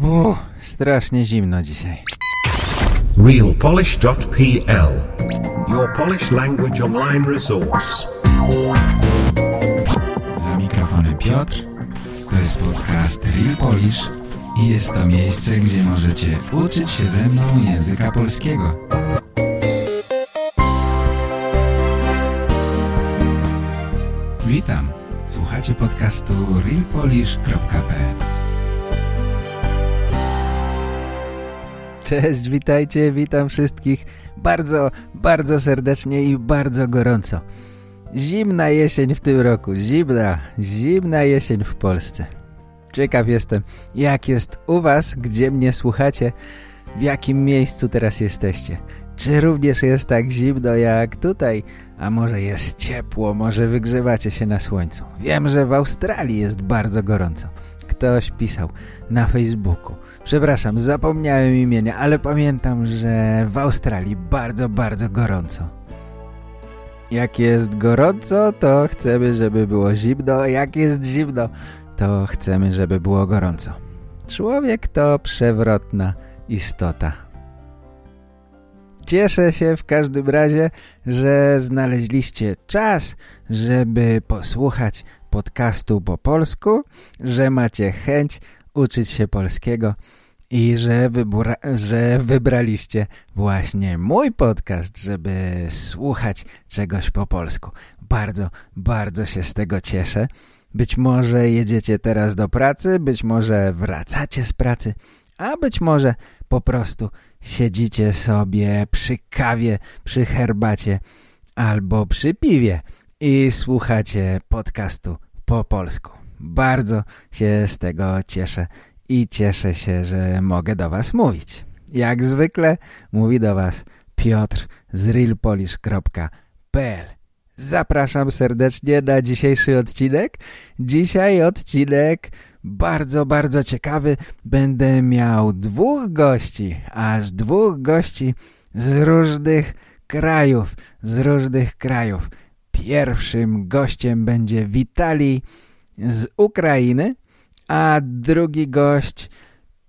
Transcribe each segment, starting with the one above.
Uuu, strasznie zimno dzisiaj. realpolish.pl Your Polish language online resource. Za mikrofonem Piotr. To jest podcast Real Polish i jest to miejsce, gdzie możecie uczyć się ze mną języka polskiego. Witam. Słuchacie podcastu realpolish.pl Cześć, witajcie, witam wszystkich bardzo, bardzo serdecznie i bardzo gorąco. Zimna jesień w tym roku, zimna, zimna jesień w Polsce. Ciekaw jestem, jak jest u was, gdzie mnie słuchacie, w jakim miejscu teraz jesteście. Czy również jest tak zimno jak tutaj, a może jest ciepło, może wygrzewacie się na słońcu. Wiem, że w Australii jest bardzo gorąco. Ktoś pisał na Facebooku. Przepraszam, zapomniałem imienia, ale pamiętam, że w Australii bardzo, bardzo gorąco. Jak jest gorąco, to chcemy, żeby było zimno. Jak jest zimno, to chcemy, żeby było gorąco. Człowiek to przewrotna istota. Cieszę się w każdym razie, że znaleźliście czas, żeby posłuchać podcastu po polsku, że macie chęć uczyć się polskiego i że, że wybraliście właśnie mój podcast, żeby słuchać czegoś po polsku. Bardzo, bardzo się z tego cieszę. Być może jedziecie teraz do pracy, być może wracacie z pracy, a być może po prostu siedzicie sobie przy kawie, przy herbacie albo przy piwie i słuchacie podcastu po polsku. Bardzo się z tego cieszę i cieszę się, że mogę do Was mówić. Jak zwykle mówi do Was Piotr z realpolish.pl Zapraszam serdecznie na dzisiejszy odcinek. Dzisiaj odcinek bardzo, bardzo ciekawy. Będę miał dwóch gości, aż dwóch gości z różnych krajów, z różnych krajów. Pierwszym gościem będzie Witalij z Ukrainy, a drugi gość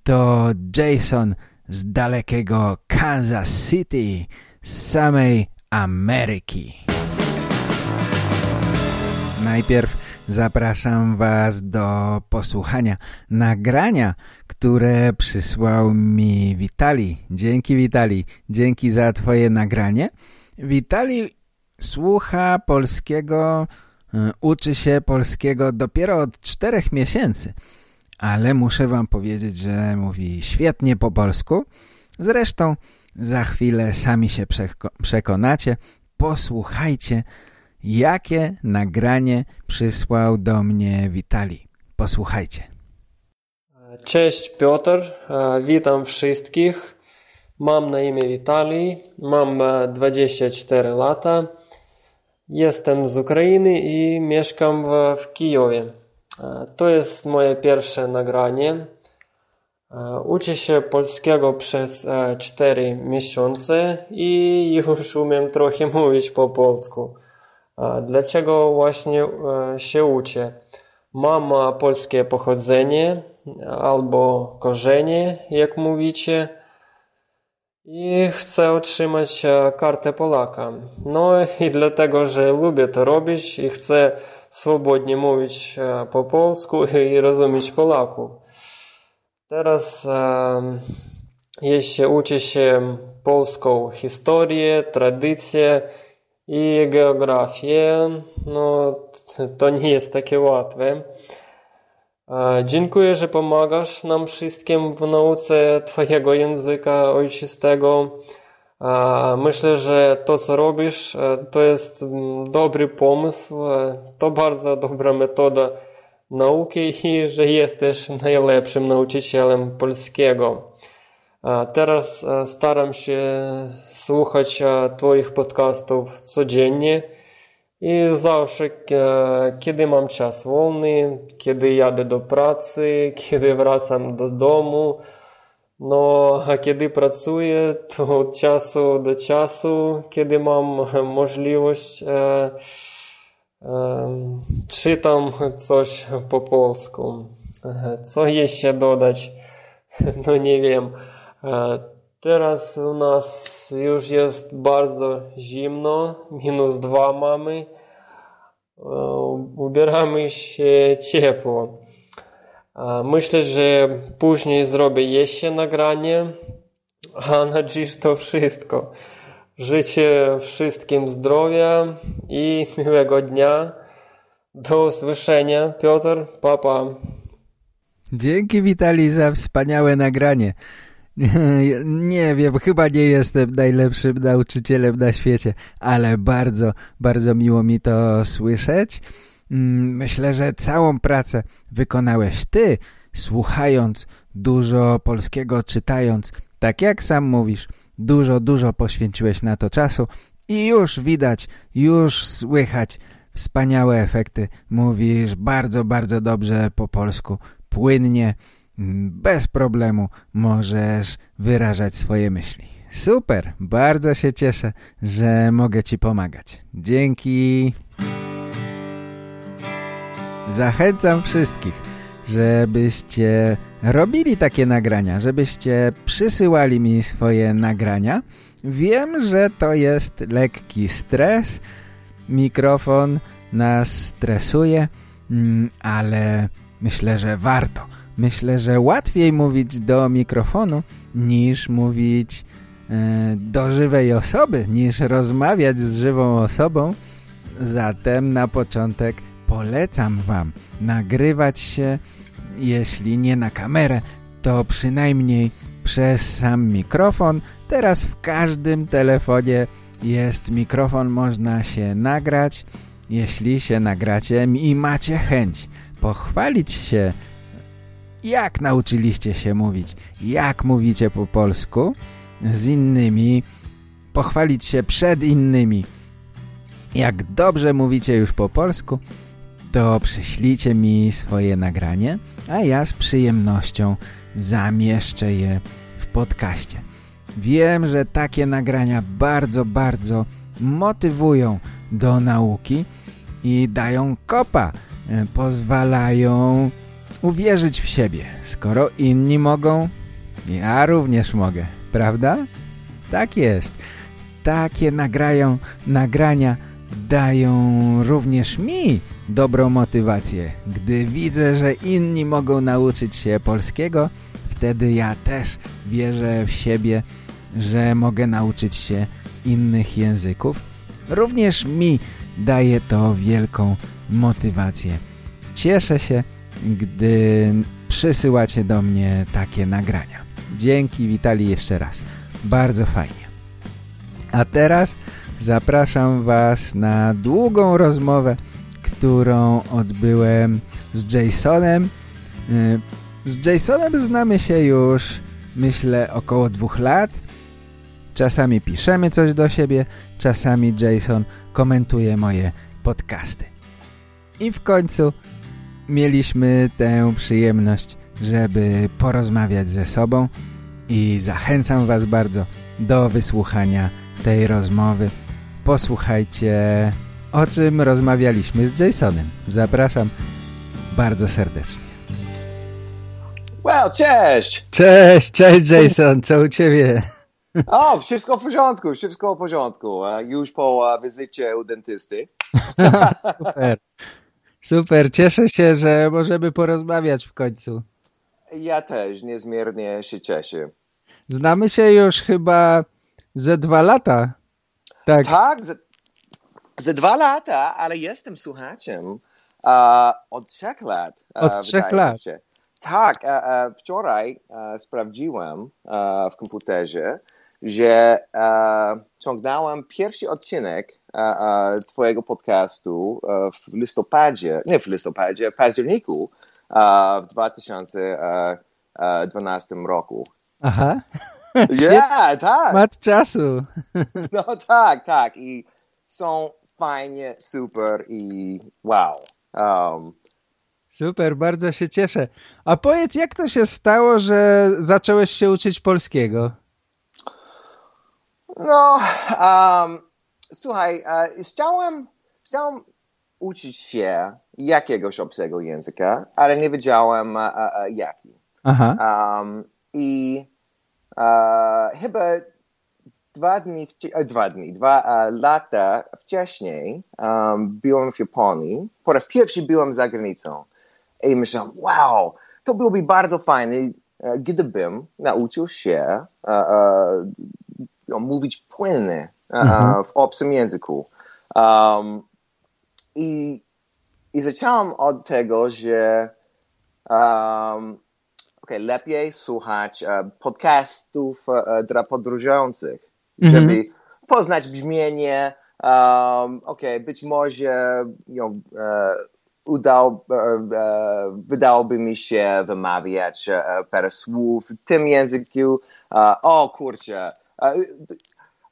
to Jason z dalekiego Kansas City, z samej Ameryki. Najpierw zapraszam Was do posłuchania nagrania, które przysłał mi Witali. Dzięki Witali, dzięki za Twoje nagranie. Witali słucha polskiego, uczy się polskiego dopiero od czterech miesięcy, ale muszę Wam powiedzieć, że mówi świetnie po polsku. Zresztą za chwilę sami się przekonacie. Posłuchajcie, jakie nagranie przysłał do mnie Witali. Posłuchajcie. Cześć Piotr, witam wszystkich. Mam na imię Witali, mam 24 lata. Jestem z Ukrainy i mieszkam w, w Kijowie. To jest moje pierwsze nagranie. Uczę się polskiego przez 4 miesiące i już umiem trochę mówić po polsku. Dlaczego właśnie się uczę? Mam polskie pochodzenie albo korzenie, jak mówicie, i chcę otrzymać kartę Polaka. No i dlatego, że lubię to robić i chcę swobodnie mówić po polsku i rozumieć Polaku. Teraz jeśli uczę się polską historię, tradycję i geografię, no to nie jest takie łatwe. Dziękuję, że pomagasz nam wszystkim w nauce Twojego języka ojczystego. Myślę, że to, co robisz, to jest dobry pomysł, to bardzo dobra metoda nauki i że jesteś najlepszym nauczycielem polskiego. Teraz staram się słuchać Twoich podcastów codziennie i zawsze, kiedy mam czas wolny, kiedy jadę do pracy, kiedy wracam do domu, no a kiedy pracuję, to od czasu do czasu, kiedy mam możliwość, e, e, czytam coś po polsku. Co jeszcze dodać? no nie wiem. Teraz u nas już jest bardzo zimno, minus dwa mamy. Ubieramy się ciepło. Myślę, że później zrobię jeszcze nagranie, a na dziś to wszystko. Życzę wszystkim zdrowia i miłego dnia. Do usłyszenia. Piotr, papa. Dzięki Witali za wspaniałe nagranie. Nie wiem, chyba nie jestem najlepszym nauczycielem na świecie, ale bardzo, bardzo miło mi to słyszeć. Mm, myślę, że całą pracę wykonałeś ty, słuchając dużo polskiego, czytając, tak jak sam mówisz, dużo, dużo poświęciłeś na to czasu i już widać, już słychać wspaniałe efekty. Mówisz bardzo, bardzo dobrze po polsku, płynnie, bez problemu możesz wyrażać swoje myśli. Super, bardzo się cieszę, że mogę Ci pomagać. Dzięki. Zachęcam wszystkich, żebyście robili takie nagrania, żebyście przysyłali mi swoje nagrania. Wiem, że to jest lekki stres, mikrofon nas stresuje, mm, ale myślę, że warto. Myślę, że łatwiej mówić do mikrofonu niż mówić e, do żywej osoby, niż rozmawiać z żywą osobą. Zatem na początek polecam Wam nagrywać się, jeśli nie na kamerę, to przynajmniej przez sam mikrofon. Teraz w każdym telefonie jest mikrofon, można się nagrać. Jeśli się nagracie i macie chęć pochwalić się, jak nauczyliście się mówić, jak mówicie po polsku? Z innymi, pochwalić się przed innymi, jak dobrze mówicie już po polsku, to przyślijcie mi swoje nagranie, a ja z przyjemnością zamieszczę je w podcaście. Wiem, że takie nagrania bardzo, bardzo motywują do nauki i dają kopa, e, pozwalają uwierzyć w siebie. Skoro inni mogą, ja również mogę, prawda? Tak jest. Takie nagrają, nagrania dają również mi dobrą motywację. Gdy widzę, że inni mogą nauczyć się polskiego, wtedy ja też wierzę w siebie, że mogę nauczyć się innych języków. Również mi daje to wielką motywację. Cieszę się, gdy przysyłacie do mnie takie nagrania. Dzięki, witali jeszcze raz. Bardzo fajnie. A teraz zapraszam Was na długą rozmowę, którą odbyłem z Jasonem. Y, z Jasonem znamy się już, myślę, około dwóch lat. Czasami piszemy coś do siebie, czasami Jason komentuje moje podcasty. I w końcu mieliśmy tę przyjemność, żeby porozmawiać ze sobą i zachęcam Was bardzo do wysłuchania tej rozmowy. Posłuchajcie, o czym rozmawialiśmy z Jasonem. Zapraszam bardzo serdecznie. Well, cześć! Cześć, cześć Jason, co u Ciebie? O, wszystko w porządku, wszystko w porządku. Już po wizycie u dentysty. Super. Super, cieszę się, że możemy porozmawiać w końcu. Ja też niezmiernie się cieszę. Znamy się już chyba ze dwa lata. Tak, tak ze, ze dwa lata, ale jestem słuchaczem uh, od trzech lat. Uh, od trzech lat. Się. Tak, uh, wczoraj sprawdziłem w komputerze, że ciągnąłem pierwszy odcinek twojego podcastu w listopadzie, nie w listopadzie, w październiku w 2012 roku. Aha. Yeah, tak. Mat czasu. No tak, tak. I są fajnie, super i wow. Um, super, bardzo się cieszę. A powiedz, jak to się stało, że zacząłeś się uczyć polskiego? No, um, słuchaj, chciałem, chciałem uczyć się jakiegoś obcego języka, ale nie wiedziałem jaki. Aha. Um, I chyba dwa dni, dwa dni, dwa lata wcześniej um, byłem w Japonii. Po raz pierwszy byłem za granicą. I myślałem, wow, to byłoby bardzo fajne, gdybym nauczył się uh, uh, mówić płynnie uh, w obcym języku. Um, i, I zacząłem od tego, że um, okay, lepiej słuchać uh, podcastów uh, dla podróżujących, -hmm. żeby poznać brzmienie. Um, okay, być może you know, udał, wydałoby mi się wymawiać parę słów w tym języku. o kurczę,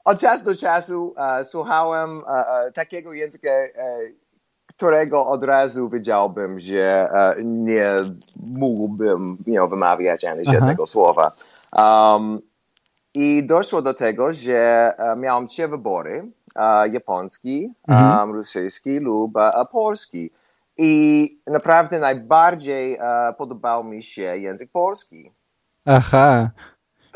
od czasu do czasu słuchałem takiego języka, którego od razu wiedziałbym, że nie mógłbym you know, wymawiać ani żadnego słowa. Um, I doszło do tego, że miałem trzy wybory. japoński, mhm. um, rosyjski lub polski. I naprawdę najbardziej uh, podobał mi się język polski. Aha.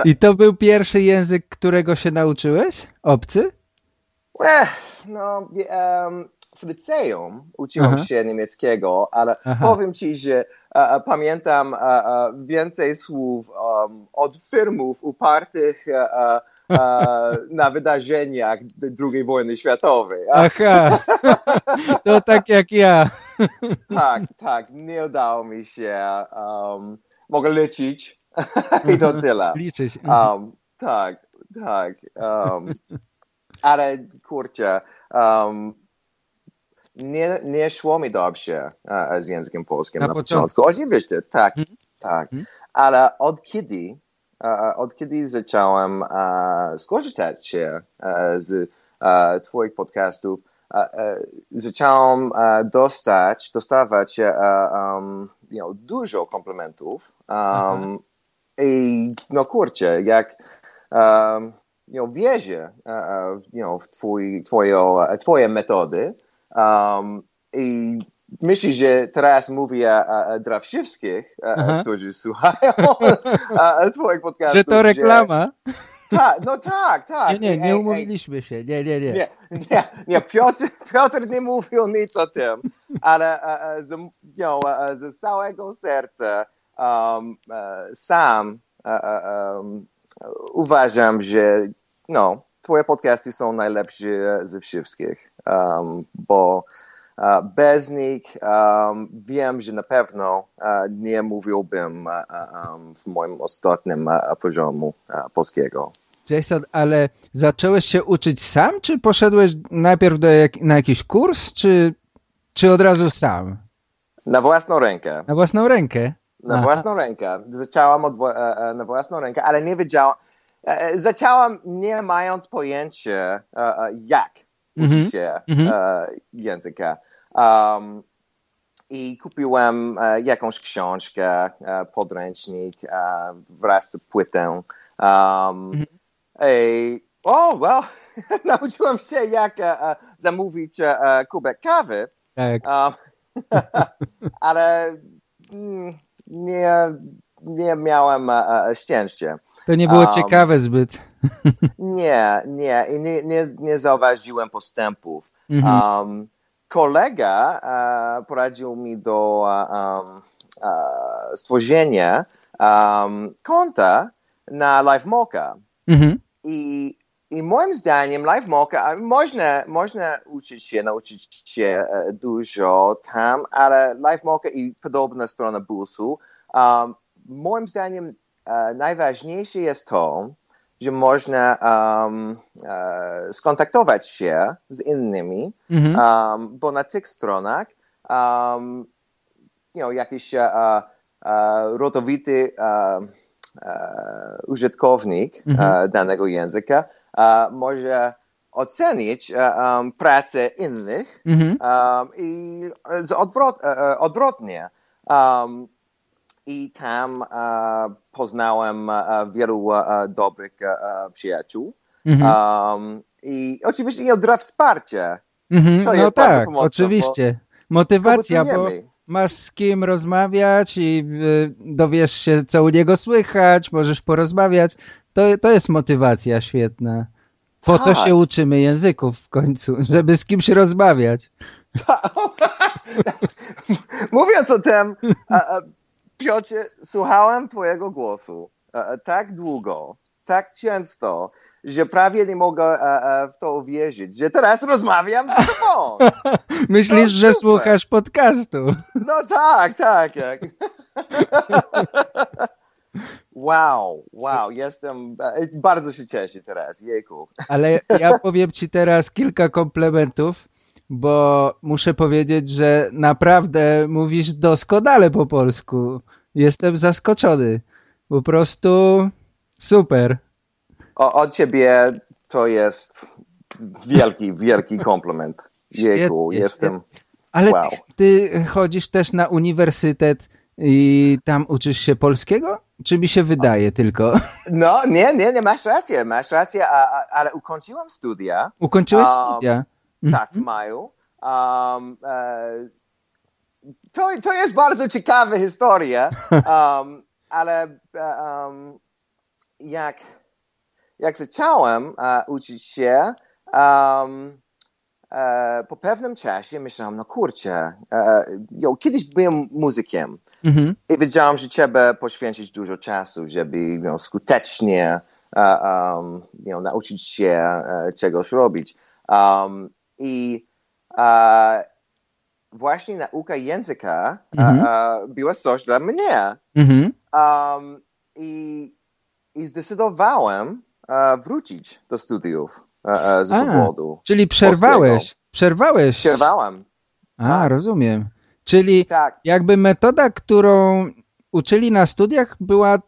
I to był pierwszy język, którego się nauczyłeś? Obcy? Ech, no, um, w liceum uczyłem Aha. się niemieckiego, ale Aha. powiem ci, że uh, pamiętam uh, więcej słów um, od firmów upartych na wydarzeniach II wojny światowej. Aha, to tak jak ja. tak, tak, nie udało mi się. Um, mogę liczyć i to tyle. Liczyć. Um, tak, tak. Um, ale kurczę, um, nie, nie szło mi dobrze uh, z językiem polskim na, na początku. Oczywiście, tak, hmm. tak. Hmm. Ale od kiedy od kiedy zacząłem skorzystać się z Twoich podcastów, zacząłem dostać, dostawać um, you know, dużo komplementów. Um, I no kurczę, jak um, you know, wierzę uh, you know, w twój, twoje, twoje metody um, i myślę, że teraz mówię dla wszystkich, którzy słuchają twoich podcastów. Że to reklama? Tak, no tak, tak. Nie, nie, nie umówiliśmy się. Nie, nie, nie. Nie, nie, nie Piotr, Piotr nie mówił nic o tym, ale z, you know, z całego serca um, uh, sam um, uważam, że no, twoje podcasty są najlepsze ze wszystkich, um, bo bez nich um, wiem, że na pewno nie mówiłbym w moim ostatnim poziomu polskiego. Jason, ale zacząłeś się uczyć sam, czy poszedłeś najpierw do jak, na jakiś kurs, czy, czy od razu sam? Na własną rękę. Na własną rękę? Na Aha. własną rękę. Zacząłem od, e, e, na własną rękę, ale nie wiedziałem. E, zacząłem nie mając pojęcia jak -hmm. uczyć się -hmm. języka. Um, I kupiłem e, jakąś książkę, e, podręcznik e, wraz z płytą. Um, mm. I, oh, well, nauczyłem się jak zamówić kubek kawy. Tak. Um, ale nie, nie miałem e, szczęścia. To nie było um, ciekawe zbyt. nie, nie. I nie, nie, nie zauważyłem postępów. -hmm. um, kolega uh, poradził mi do um, uh, stworzenia um, konta na LiveMocha. Mm-hmm. I, I moim zdaniem LiveMocha, można, można uczyć się, nauczyć się uh, dużo tam, ale LiveMocha i podobna strona Bulsu, um, moim zdaniem najważniejsze jest to, że można um, uh, skontaktować się z innymi, mm -hmm. um, bo na tych stronach um, you know, jakiś uh, uh, rotowity użytkownik mm -hmm. danego języka może ocenić um, pracę innych mm -hmm. i odwrot, odwrotnie. Um, i tam poznałem wielu dobrych przyjaciół. Mm -hmm. um, I oczywiście nie dla wsparcia. Mm -hmm. To no jest tak, oczywiście. Motywacja, bo, masz z kim rozmawiać i y, dowiesz się, co u niego słychać, możesz porozmawiać. To, to jest motywacja świetna. Po to Tak. się uczymy języków w końcu, żeby z kimś rozmawiać. Mówiąc o tym, Piotrze, słuchałem twojego głosu a, a, tak długo, tak często, że prawie nie mogę a, a, w to uwierzyć, że teraz rozmawiam z tobą. Myślisz, No, że super. słuchasz podcastu. No tak, tak. tak. Wow, wow, jestem, e, bardzo się cieszę teraz, jejku. Ale ja powiem ci teraz kilka komplementów, bo muszę powiedzieć, że naprawdę mówisz doskonale po polsku. Jestem zaskoczony. Po prostu super. O, od ciebie to jest wielki, wielki komplement. Jejku, jestem, Ale Wow. ty, ty chodzisz też na uniwersytet i tam uczysz się polskiego? Czy mi się wydaje tylko? no nie, nie, nie, masz rację, masz rację, a, a, ale ukończyłem studia, Ukończyłeś Um, studia? tak, w maju. Um, e, to, to jest bardzo ciekawa historia, um, ale e, jak, jak zacząłem e, uczyć się, um, e, po pewnym czasie myślałem, no kurczę, e, jo, kiedyś byłem muzykiem Mhm. i wiedziałem, że trzeba poświęcić dużo czasu, żeby you know, skutecznie um, you know, nauczyć się e, czegoś robić. Um, I e, właśnie nauka języka Mhm. była coś dla mnie. Mhm. I, I zdecydowałem wrócić do studiów e, e, z A. powodu. Czyli przerwałeś. Przerwałeś. Przerwałem. A, tak. rozumiem. Czyli Tak, jakby metoda, którą uczyli na studiach była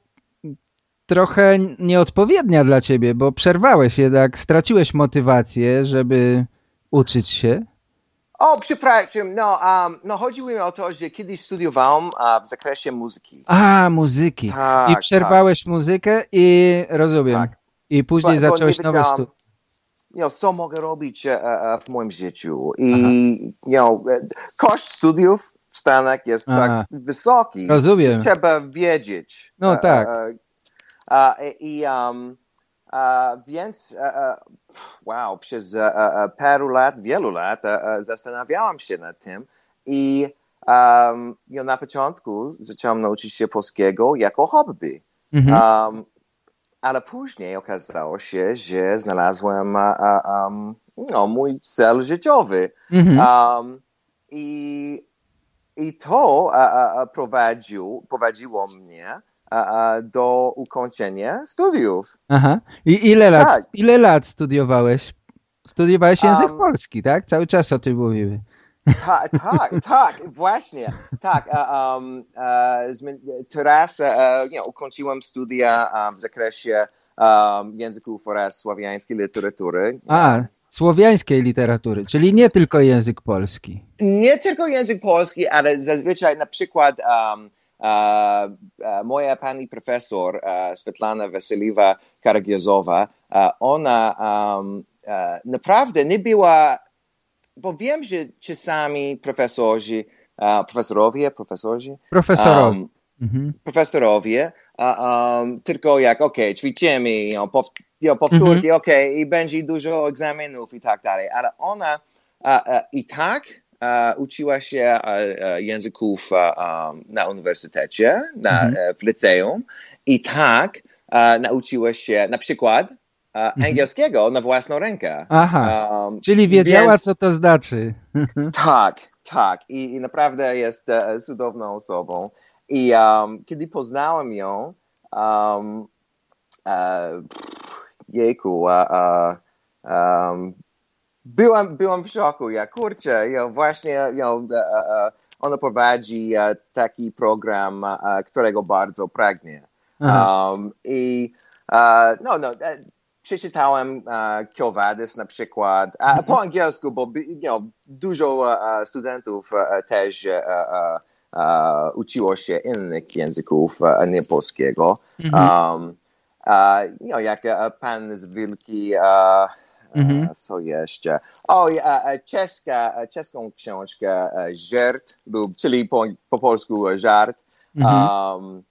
trochę nieodpowiednia dla ciebie, bo przerwałeś jednak, straciłeś motywację, żeby uczyć się. O, przepraszam, no, um, no chodziło mi o to, że kiedyś studiowałem uh, w zakresie muzyki. A, muzyki. Tak, I przerwałeś muzykę i rozumiem. Tak. I później Bo- zacząłeś nowe studia. You know, co mogę robić e, e, w moim życiu. I you know, e, koszt studiów w Stanach jest Aha. tak wysoki, Rozumiem. że trzeba wiedzieć. No tak. I um, więc wow, przez paru lat, wielu lat zastanawiałam się nad tym i um, you know, na początku zacząłem nauczyć się polskiego jako hobby. Mhm. Um, ale później okazało się, że znalazłem no, mój cel życiowy. Mhm. Um, i, I to prowadził, prowadziło mnie do ukończenia studiów. Aha. I ile lat, Tak. ile lat studiowałeś? Studiowałeś język Um, polski, tak? Cały czas o tym mówimy. Tak, tak, tak, właśnie. Tak, um, teraz you know, ukończyłem studia w zakresie um, języków oraz słowiańskiej literatury. A, słowiańskiej literatury, czyli nie tylko język polski. Nie tylko język polski, ale zazwyczaj na przykład um, uh, uh, moja pani profesor uh, Svetlana Wasiliwa Karagiozowa, uh, ona um, naprawdę nie była, bo wiem, że czasami profesorzy, profesorowie, profesorzy, Profesorowie. um, Mhm. profesorowie, um, tylko jak, okej, ćwiczymy, you know, you powtórki, okej, i będzie dużo egzaminów i tak dalej, ale ona i tak uczyła się języków na uniwersytecie, na, Mhm. uh, w liceum i tak nauczyła się na przykład angielskiego na własną rękę. Aha, Um, czyli wiedziała, więc- co to znaczy. tak, tak. I, i naprawdę jest e, cudowną osobą. I um, kiedy poznałem ją, um, e, pff, jejku, um, byłam, byłam w szoku. Ja kurczę, know, właśnie know, e, e, ona prowadzi taki program, którego bardzo pragnie. Um, I e, no, no, przeczytałem e, Quo Vadis na przykład, a, po angielsku, bo you know, dużo e, studentów e, też e, e, e, uczyło się innych języków, e, nie polskiego. Um, e, you know, jak e, pan z Wilki, e, Mhm. Co jeszcze? O, e, e, czeska, e, czeską książkę e, lub, czyli po, po polsku e, żart. Mhm. Um,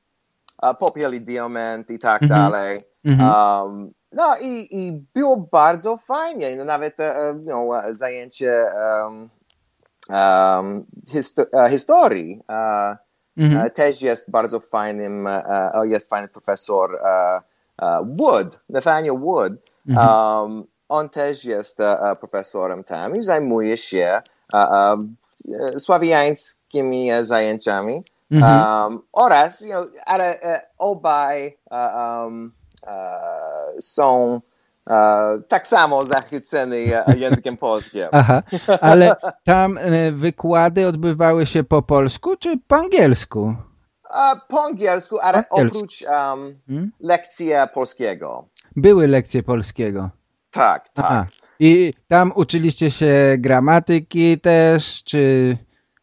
e, Popiel i diament i tak Mhm. dalej. Mhm. Um, no i, i było bardzo fajnie. No, nawet no, zajęcie um, um, histo- historii Mhm. e, też jest bardzo fajnym, jest fajny profesor Wood, Nathaniel Wood. Mhm. Um, on też jest profesorem tam i zajmuje się sławiańskimi zajęciami. Mhm. Um, oraz, you know, ale obaj um, są e, tak samo zachwyceni e, językiem polskim. Aha, ale tam e, wykłady odbywały się po polsku czy po angielsku? E, po angielsku, ale angielsku. oprócz um, Hmm? lekcji polskiego. Były lekcje polskiego. Tak, tak. Aha. I tam uczyliście się gramatyki też, czy,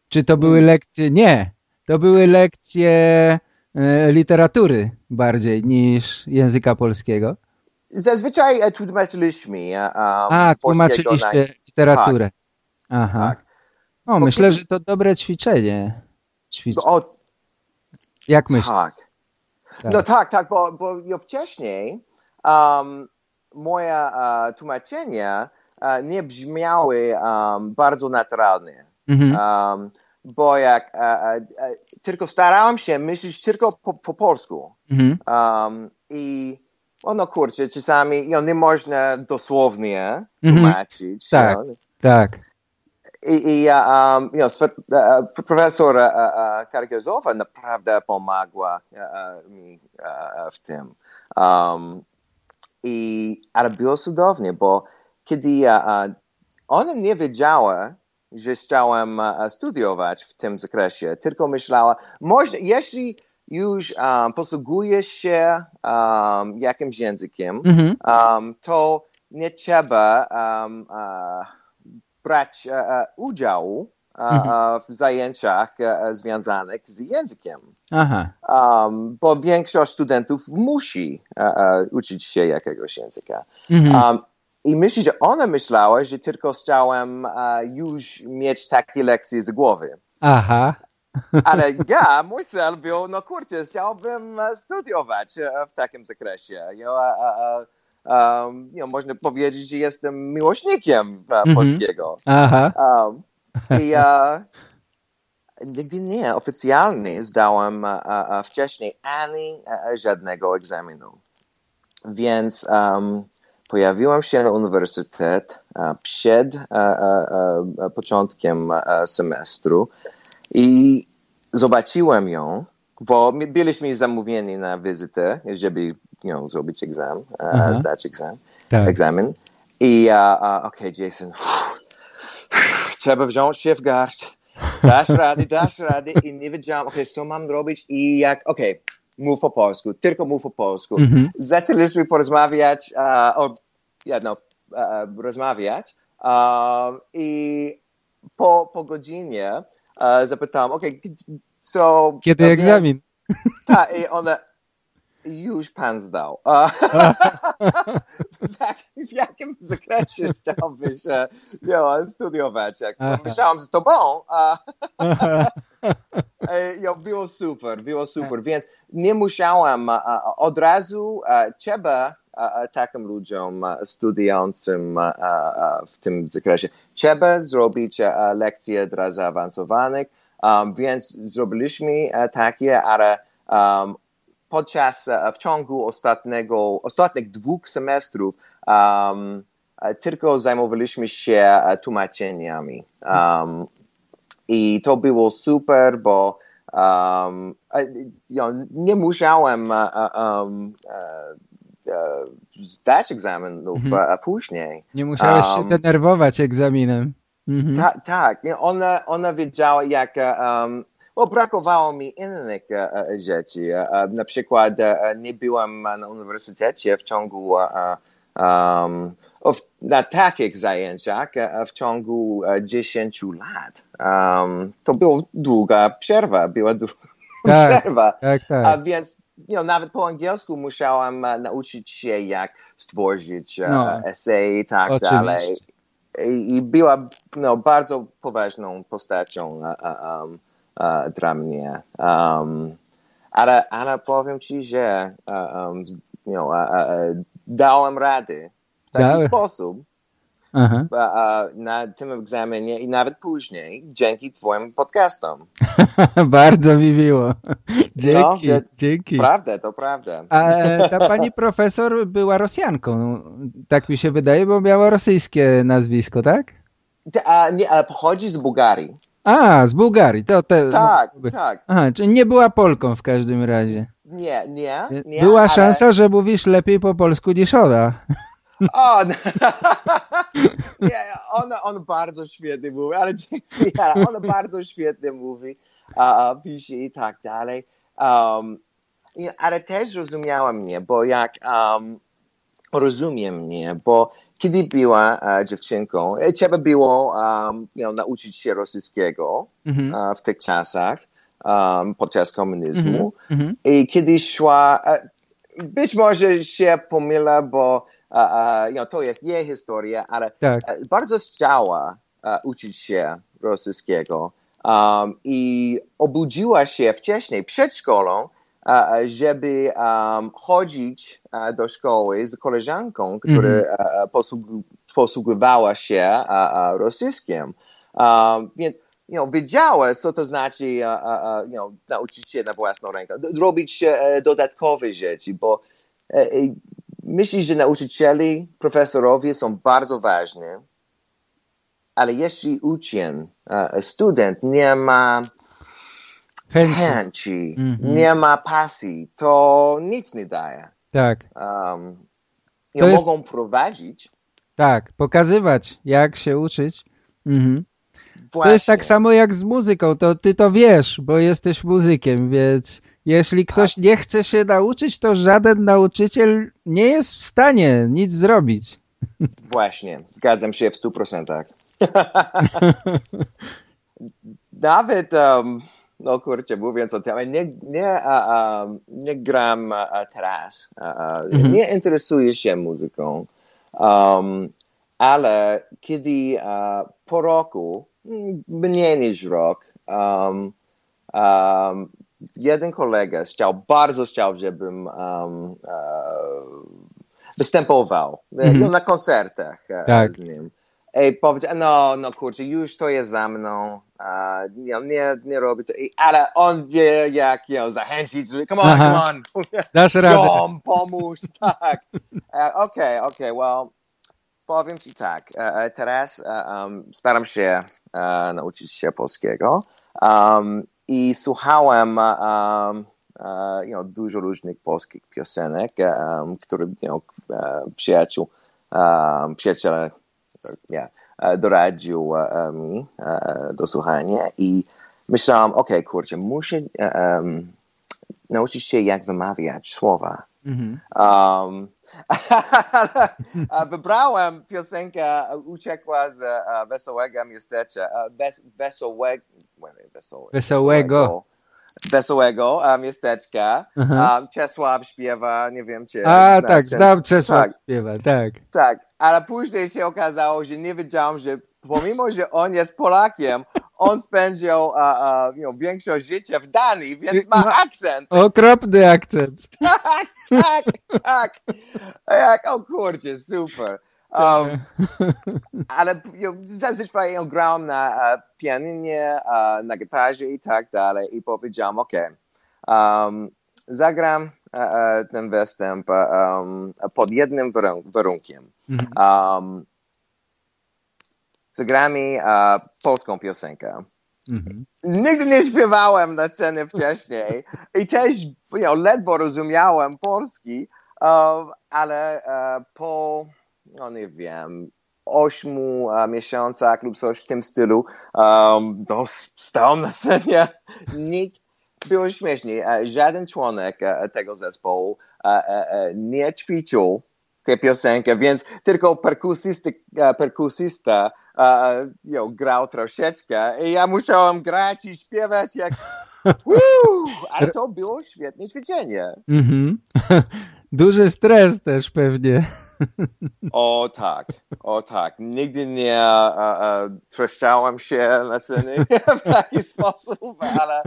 czy to były lekcje? Nie, to były lekcje e, literatury bardziej niż języka polskiego. Zazwyczaj e, tłumaczyliśmy um, A, polskiego na... tłumaczyliście literaturę. Aha. Tak. O, myślę, że to dobre ćwiczenie. Ćwicz... O, Jak myślisz? tak. Tak. No tak, tak, bo, bo wcześniej um, moje e, tłumaczenia e, nie brzmiały um, bardzo naturalnie. Mhm. Um, bo jak e, e, e, tylko starałem się myśleć tylko po, po polsku. Mhm. Um, I o, no kurczę, czasami know, nie można dosłownie Mhm. tłumaczyć. Tak. you know. Tak. I, i um, you know, uh, profesor uh, uh, naprawdę pomagła mi uh, w tym. Um, I ale było cudownie, bo kiedy ona nie wiedziała, że chciałem uh, studiować w tym zakresie, tylko myślała, może, jeśli już um, posługujesz się um, jakimś językiem, Mhm. um, to nie trzeba um, uh, brać uh, udziału uh, Mhm. uh, w zajęciach związanych z językiem, bo większość studentów musi uczyć się jakiegoś języka. Mhm. I myślę, że ona myślała, że tylko chciałem uh, już mieć takie lekcje z głowy. Aha. Ale ja, mój cel był, no kurczę, chciałbym e, studiować e, w takim zakresie. You know, a, a, a, um, you know, można powiedzieć, że jestem miłośnikiem e, Mhm. polskiego. Aha. Um, I e, nigdy nie, oficjalnie zdałem e, e, wcześniej ani e, żadnego egzaminu. Więc um, pojawiłem się na uniwersytet e, przed e, e, początkiem semestru i zobaczyłem ją, bo my byliśmy zamówieni na wizytę, żeby you know, zrobić egzamin, Aha. zdać egzamin. Tak. egzamin. I uh, okej, Jason, trzeba wziąć się w garść. Dasz radę, dasz radę i nie wiedziałem, okej, co mam robić i jak, okej, mów po polsku, tylko mów po polsku. Mhm. Zaczęliśmy porozmawiać, uh, o, jedno, uh, rozmawiać um, i po, po godzinie uh, zapytałem, okej, co... Kiedy egzamin? Tak, i ona, już pan zdał. Uh, w jak- w jakim zakresie chciałbyś e, know, studiować? Jak, myślałam z tobą. a know, było super, było super, więc nie musiałam e, od razu, trzeba e, takim ludziom e, studiującym w tym zakresie, trzeba zrobić lekcje dla zaawansowanych, więc zrobiliśmy takie, ale um, podczas, e, w ciągu ostatniego, ostatnich dwóch semestrów um, tylko zajmowaliśmy się e, tłumaczeniami. Um, I to było super, bo um, nie musiałem zdać egzaminów Mhm. później. Nie musiałeś się denerwować egzaminem. Mhm. Ta, tak, nie, ona, ona wiedziała, jak. Um, bo brakowało mi innych e, e, rzeczy. E, e, na przykład nie byłem na uniwersytecie w ciągu. Um, na takich zajęciach w ciągu e, 10 lat. Um, to była długa przerwa. Była dłu- Tak, przerwa. tak, A tak. więc you know, nawet po angielsku musiałem e, nauczyć się, jak stworzyć No. esej i tak Oczywiście. dalej. I, i była no, bardzo poważną postacią um, dla mnie. Um, ale, ale powiem ci, że e, um, you know, e, e, dałem rady w taki sposób Aha. e, e, na tym egzaminie i nawet później dzięki twoim podcastom. Bardzo mi miło. Dzięki, No, to- dzięki. Prawda, to prawda. A e, ta pani profesor była Rosjanką, tak mi się wydaje, bo miała rosyjskie nazwisko, tak? A, nie, a pochodzi z Bułgarii. A, z Bułgarii, to te... Tak, mogłoby- tak. Aha, czyli nie była Polką w każdym razie. Nie, nie, nie. Była ale... szansa, że mówisz lepiej po polsku niż ona. O, no. nie, on, on bardzo świetnie mówi, ale dziękuję, on bardzo świetnie mówi, pisze i tak dalej. Um, ale też rozumiała mnie, bo jak um, rozumie mnie, bo kiedy była e, dziewczynką, e, trzeba było um, you know, nauczyć się rosyjskiego Mhm. e, w tych czasach um, podczas komunizmu. Mhm. I kiedy szła, e, być może się pomyla, bo you know, to jest jej historia, ale Tak. bardzo chciała uczyć się rosyjskiego um, i obudziła się wcześniej, przed szkołą, żeby um, chodzić e, do szkoły z koleżanką, która e, e, posług- posługiwała się e, e, rosyjskim. Więc you know, wiedziała, co to znaczy you know, nauczyć się na własną rękę, robić e, dodatkowe rzeczy, bo e, e, myślę, że nauczyciele, profesorowie są bardzo ważni, ale jeśli uczeń, e, student nie ma Chęci. chęci, Mhm. nie ma pasji, to nic nie daje. Tak, Um, To jest- Mogą prowadzić. tak. Pokazywać, jak się uczyć. Mhm. To jest tak samo jak z muzyką, to ty to wiesz, bo jesteś muzykiem, więc jeśli ktoś nie chce się nauczyć, to żaden nauczyciel nie jest w stanie nic zrobić. Właśnie, zgadzam się w stu procentach. Nawet, um, no kurczę, mówiąc o tym, nie, nie, a, nie gram teraz, Mhm. nie interesuję się muzyką, um, ale kiedy po roku, mm, mniej niż rok, um, um, jeden kolega chciał, bardzo chciał, żebym um, e, występował Mhm. na koncertach e, Tak. z nim. I powiedział, no, no kurczę, już to jest za mną, nie, nie, robię to, ale on wie jak know, zachęcić, come on, Aha. come on, Dasz radę. ziom, pomóż, tak. E, Okej, okej, well, powiem ci tak, e, e, teraz um, staram się nauczyć się polskiego um, i słuchałem um, you know, dużo różnych polskich piosenek, um, które you know, przyjaciół, um, przyjaciele yeah, e, doradził e, mi e, do słuchania i myślałem, okej, kurczę, muszę em, nauczyć się, jak wymawiać słowa. Mhm. Um, a wybrałem piosenkę Uciekła z Wesołego Miasteczka. Wes, wesołego, wesołego, Wesołego. Wesołego Miasteczka. Um, Czesław śpiewa, nie wiem czy A tak, ten- znam Czesław Tak, śpiewa, tak. tak, ale później się okazało, że nie wiedziałem, że pomimo, że on jest Polakiem, on spędził uh, uh, you know, większość życia w Danii, więc ma akcent. Okropny akcent. tak, tak, tak. A Jak, o kurczę, super. Um, ale you know, zazwyczaj grałem na uh, pianinie, uh, na gitarze i tak dalej i powiedziałem, ok, um, zagram uh, ten występ um, pod jednym warun- warunkiem. Mhm. Um, zagramy uh, polską piosenkę. Mhm. Nigdy nie śpiewałem na scenie wcześniej i też you know, ledwo rozumiałem polski, um, ale uh, po, no nie wiem, ośmiu miesiącach lub coś w tym stylu, um, to stałem na scenie. Nikt było śmiesznie. Uh, żaden członek uh, tego zespołu uh, nie ćwiczył tę piosenkę, więc tylko perkusisty, perkusista you grał troszeczkę i ja musiałem grać i śpiewać jak Woo! Ale to było świetne ćwiczenie. Mhm. Duży stres też pewnie. O tak, o tak. Nigdy nie a, a, trzeszczałem się na scenie w taki sposób, ale,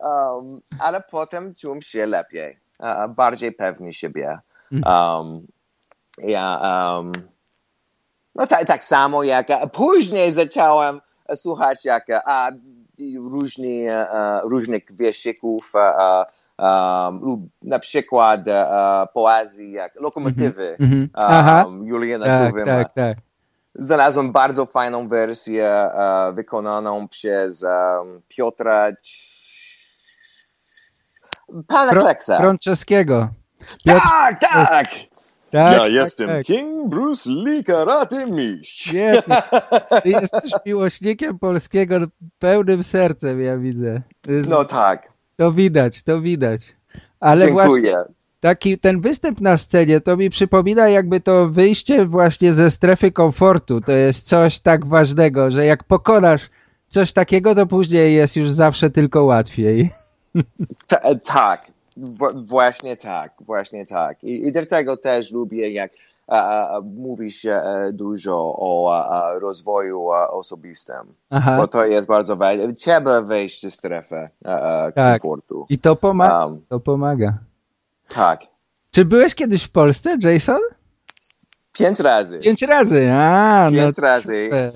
um, ale potem czułem się lepiej, a, bardziej pewny siebie. Um, ja, um, no tak, tak samo jak później zacząłem słuchać jak a, różni, różnych wierszyków um, lub na przykład uh, poezji jak Lokomotywy Mhm. Aha. um, Juliana Tak, Tuwyma. tak, tak. Znalazłem bardzo fajną wersję uh, wykonaną przez um, Piotra Pana Fro- Kleksa. Frączeskiego. Piotr- Tak, tak! Tak, ja tak, jestem tak. King Bruce Lee Karate Mistrz. Świetnie. Ty jesteś miłośnikiem polskiego pełnym sercem, ja widzę. Jest, No tak, to widać, to widać. Ale właśnie dziękuję. taki ten występ na scenie to mi przypomina jakby to wyjście właśnie ze strefy komfortu. To jest coś tak ważnego, że jak pokonasz coś takiego, to później jest już zawsze tylko łatwiej. Ta, tak, właśnie tak, właśnie tak. I, I dlatego też lubię, jak mówisz e, dużo o rozwoju osobistym, Aha. bo to jest bardzo ważne. Trzeba wejść ze strefy a, a, Tak. komfortu. I to pomaga. Um, To pomaga. tak, Czy byłeś kiedyś w Polsce, Jason? pięć razy. Pięć razy. A, Pięć no razy. Super.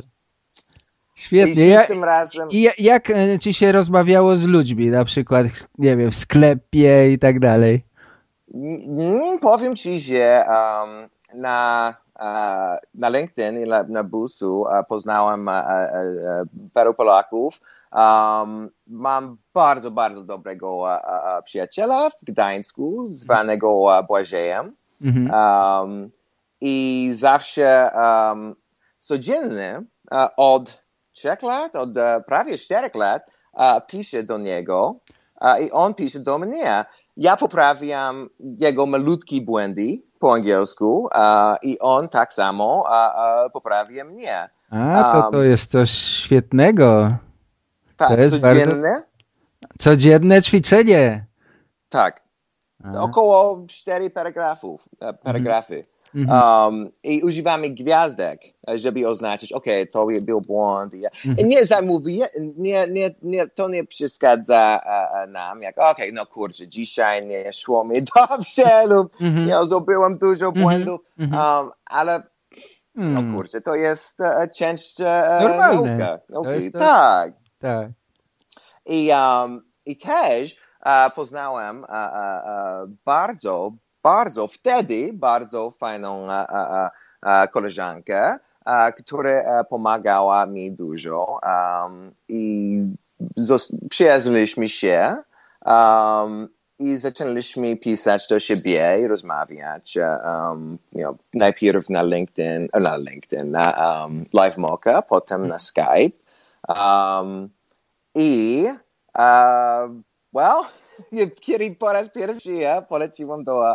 I Świetnie. Ja, szóstym razem. i ja- jak e, ci się rozmawiało z ludźmi, na przykład, nie wiem, w sklepie i tak dalej? Powiem ci, że um, na, na LinkedIn i na, na Busu poznałem paru Polaków. Um, mam bardzo, bardzo dobrego przyjaciela w Gdańsku, zwanego Błażejem. Mhm. Um, I zawsze um, codziennie od trzech lat, od uh, prawie czterech lat piszę do niego i on pisze do mnie. Ja poprawiam jego malutkie błędy po angielsku i on tak samo poprawia mnie. A, to, to jest coś świetnego. Tak, To jest bardzo- codziennie? Codzienne ćwiczenie. Tak. Około cztery paragrafów, e, paragrafy. mhm. Um, I używamy gwiazdek, żeby oznaczyć, ok, to był błąd. I, Mhm. i nie zamówię, nie, nie, nie, to nie przeszkadza e, e, nam, jak, ok, no kurczę, dzisiaj nie szło mi dobrze lub Mhm. ja zrobiłem dużo Mhm. błędów, Mhm. um, ale no Mm, kurczę, to jest e, część e, Normalne. nauka. To Tak. tak. I, um, i też e, poznałem bardzo, bardzo wtedy bardzo fajną e, e, e, koleżankę, e, która e, pomagała mi dużo i przyjaźniliśmy się i zaczęliśmy pisać do siebie i rozmawiać um, you know, najpierw na LinkedIn, na LinkedIn, na um, Live Mocha, potem na Skype. I, well, kiedy po raz pierwszy ja poleciłem do uh,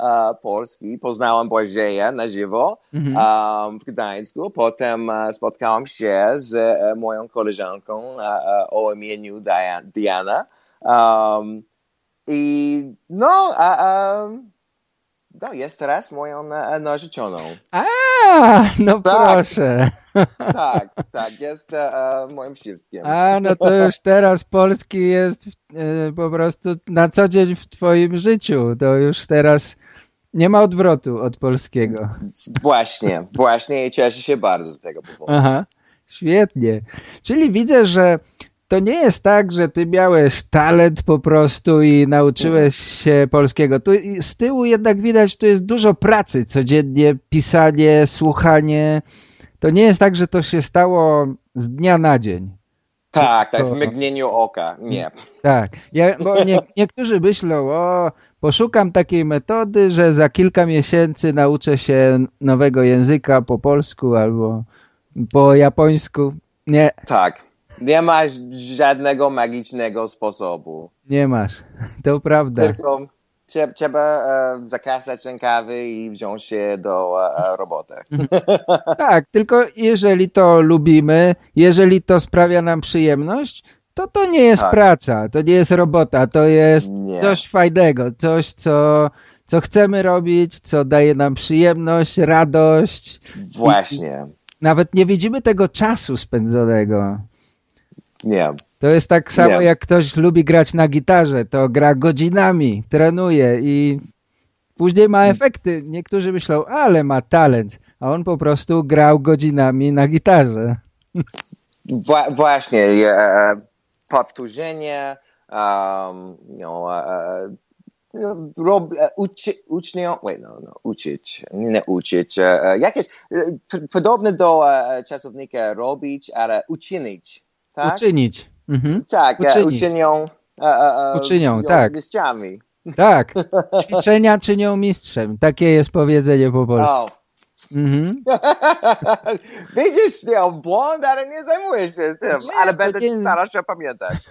uh, Polski, poznałem Błażeja na żywo Mhm. um, w Gdańsku, potem uh, spotkałem się z uh, moją koleżanką o imieniu Dia- Diana um, i no, um, no, jest teraz moją narzeczoną. A, no Tak. proszę. tak, tak, jest uh, uh, moim wszystkim. A, no to już teraz polski jest e, po prostu na co dzień w twoim życiu. To już teraz nie ma odwrotu od polskiego. Właśnie, właśnie i cieszę się bardzo z tego powodu. Aha, świetnie. Czyli widzę, że to nie jest tak, że ty miałeś talent po prostu i nauczyłeś się polskiego. Tu z tyłu jednak widać, tu jest dużo pracy codziennie, pisanie, słuchanie. To nie jest tak, że to się stało z dnia na dzień. Tak, tak, w mgnieniu oka. Nie. Tak, ja, bo nie, niektórzy myślą, o, poszukam takiej metody, że za kilka miesięcy nauczę się nowego języka po polsku albo po japońsku. Nie, Tak. Nie ma żadnego magicznego sposobu. nie masz. To prawda. Tylko trzeba, e, zakasać rękawy i wziąć się do e, roboty. Tak, tylko jeżeli to lubimy, jeżeli to sprawia nam przyjemność, to to nie jest Tak. praca, to nie jest robota, to jest Nie. coś fajnego, coś, co, co chcemy robić, co daje nam przyjemność, radość. Właśnie. Nawet nie widzimy tego czasu spędzonego. Nie. To jest tak samo, Nie. jak ktoś lubi grać na gitarze, to gra godzinami, trenuje i później ma efekty. Niektórzy myślą, ale ma talent, a on po prostu grał godzinami na gitarze. Wła- właśnie. E, powtórzenie, um, know, e, e, rob, e, uczy, uczniom, wait, no, no, uczyć, nie uczyć, e, e, jakieś, e, podobne do e, czasownika robić, ale uczynić, tak? Uczynić. Mhm. tak, e, uczynić. uczynią, e, e, Uczynią, tak. Mistrzami. Tak, ćwiczenia czynią mistrzem. Takie jest powiedzenie po polsku. O. Mhm. Widzisz, you know, błąd, ale nie zajmujesz się tym, Nie, ale będę nie- starał się pamiętać.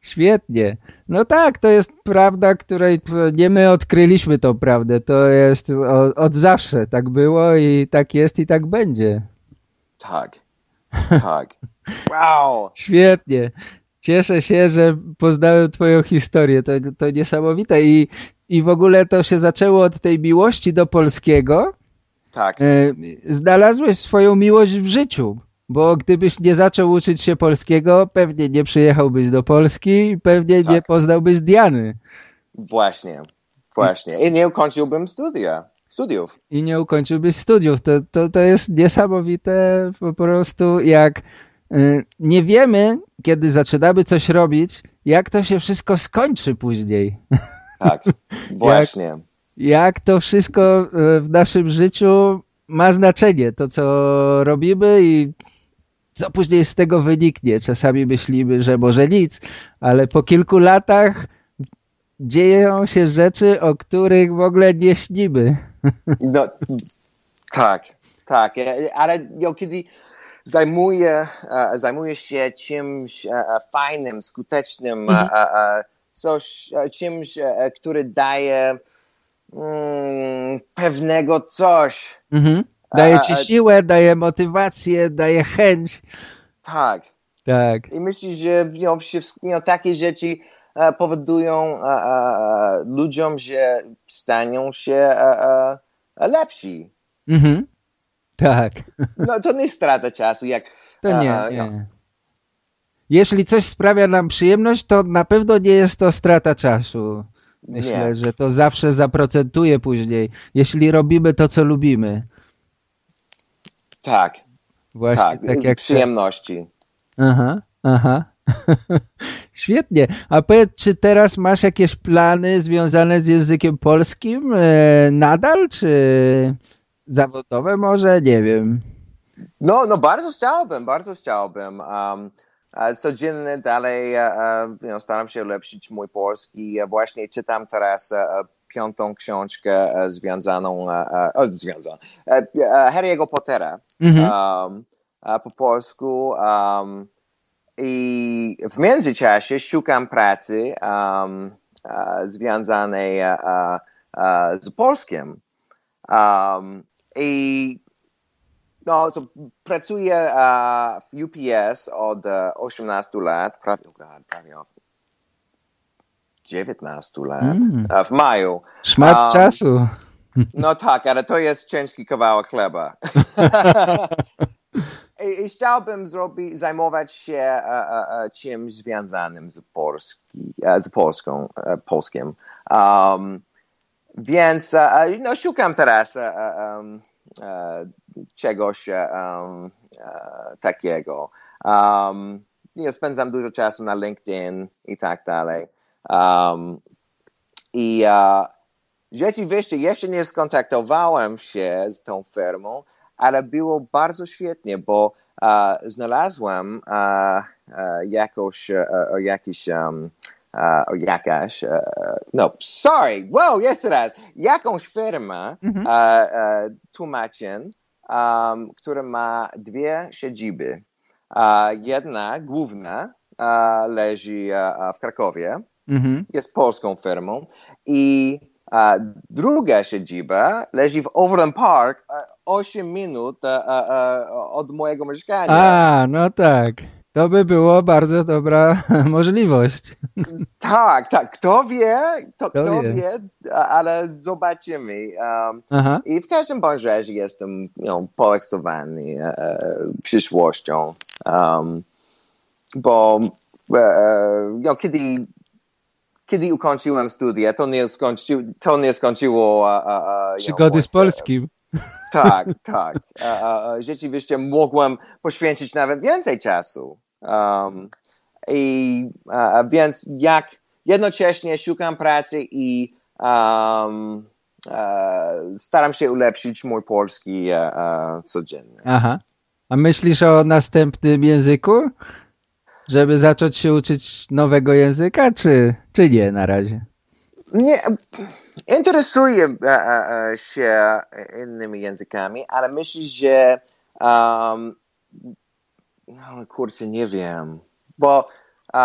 Świetnie. No tak, to jest prawda, której nie my odkryliśmy tą prawdę. To jest od, od zawsze tak było i tak jest i tak będzie. Tak, tak. Wow. Świetnie. Cieszę się, że poznałem twoją historię. To, to niesamowite i, i w ogóle to się zaczęło od tej miłości do polskiego. Tak, E, Znalazłeś swoją miłość w życiu, bo gdybyś nie zaczął uczyć się polskiego, pewnie nie przyjechałbyś do Polski i pewnie nie Tak. poznałbyś Diany. właśnie, właśnie. I nie ukończyłbym studia, studiów. i nie ukończyłbyś studiów. To, to, to jest niesamowite po prostu, jak y, nie wiemy, kiedy zaczynamy coś robić, jak to się wszystko skończy później. Tak, właśnie. Jak to wszystko y, w naszym życiu ma znaczenie, to co robimy i co później z tego wyniknie. Czasami myślimy, że może nic, ale po kilku latach dzieją się rzeczy, o których w ogóle nie śnimy. No, tak, tak. Ale know, kiedy zajmuję, e, zajmuję się czymś e, e, fajnym, skutecznym, e, coś, czymś, który daje mm, pewnego coś. Mhm. Daje ci siłę, daje motywację, daje chęć. Tak. Tak. I myślę, że you know, się, you know, takie rzeczy powodują e, e, ludziom, że staną się e, e, lepsi. Mhm. Tak. No to nie strata czasu, jak To nie, e, no, nie. Jeśli coś sprawia nam przyjemność, to na pewno nie jest to strata czasu. Myślę, Nie. że to zawsze zaprocentuje później, jeśli robimy to, co lubimy. Tak, Właśnie tak, tak, z jak przyjemności. Aha, aha. Świetnie. A powiedz, czy teraz masz jakieś plany związane z językiem polskim e, nadal, czy zawodowe może? Nie wiem. No, no bardzo chciałbym, bardzo chciałbym. Um, codziennie dalej know, staram się ulepszyć mój polski. Właśnie czytam teraz piątą książkę związaną, o, związaną, Harry'ego Pottera um, po polsku. Um, I w międzyczasie szukam pracy um, e, związanej e, e, e, z polskim. Um, I no, to pracuję w UPS od e, 18 lat, prawie, prawie od 19 lat, Mm. w maju. Szmat Um, czasu. No tak, ale to jest ciężki kawałek chleba. I, chciałbym zrobić, zajmować się e, e, e, czymś związanym z, Polski, z Polską. Um, więc no, szukam teraz e, czegoś e, takiego. Um, ja spędzam dużo czasu na LinkedIn i tak dalej. Um, I rzeczywiście jeszcze nie skontaktowałem się z tą firmą, ale było bardzo świetnie, bo e, znalazłem e, jakąś, e, jakiś, um, o jakaś, e, no, sorry, wow, jeszcze raz, jakąś firmę Mhm. e, e, tłumaczeń, um, która ma dwie siedziby. Jedna, główna, leży w Krakowie, Mhm. jest polską firmą i druga siedziba leży w Overland Park, e, 8 minut e, e, e, od mojego mieszkania. A, no tak. To by było bardzo dobra możliwość. Tak, tak. Kto wie, to, kto, kto wie. wie, ale zobaczymy. Um, I w każdym bądź razie jestem you know, przyszłością. Um, bo uh, you know, kiedy, kiedy ukończyłem studia, to nie, skończy, to nie skończyło uh, przygody z polskim. Tak, tak. Rzeczywiście mogłem poświęcić nawet więcej czasu. Um, I więc jak jednocześnie szukam pracy i um, staram się ulepszyć mój polski codziennie. Aha. A myślisz o następnym języku? Żeby zacząć się uczyć nowego języka, czy, czy nie na razie? Nie, interesuję e, e, się innymi językami, ale myślę, że um, no, kurczę, nie wiem, bo uh,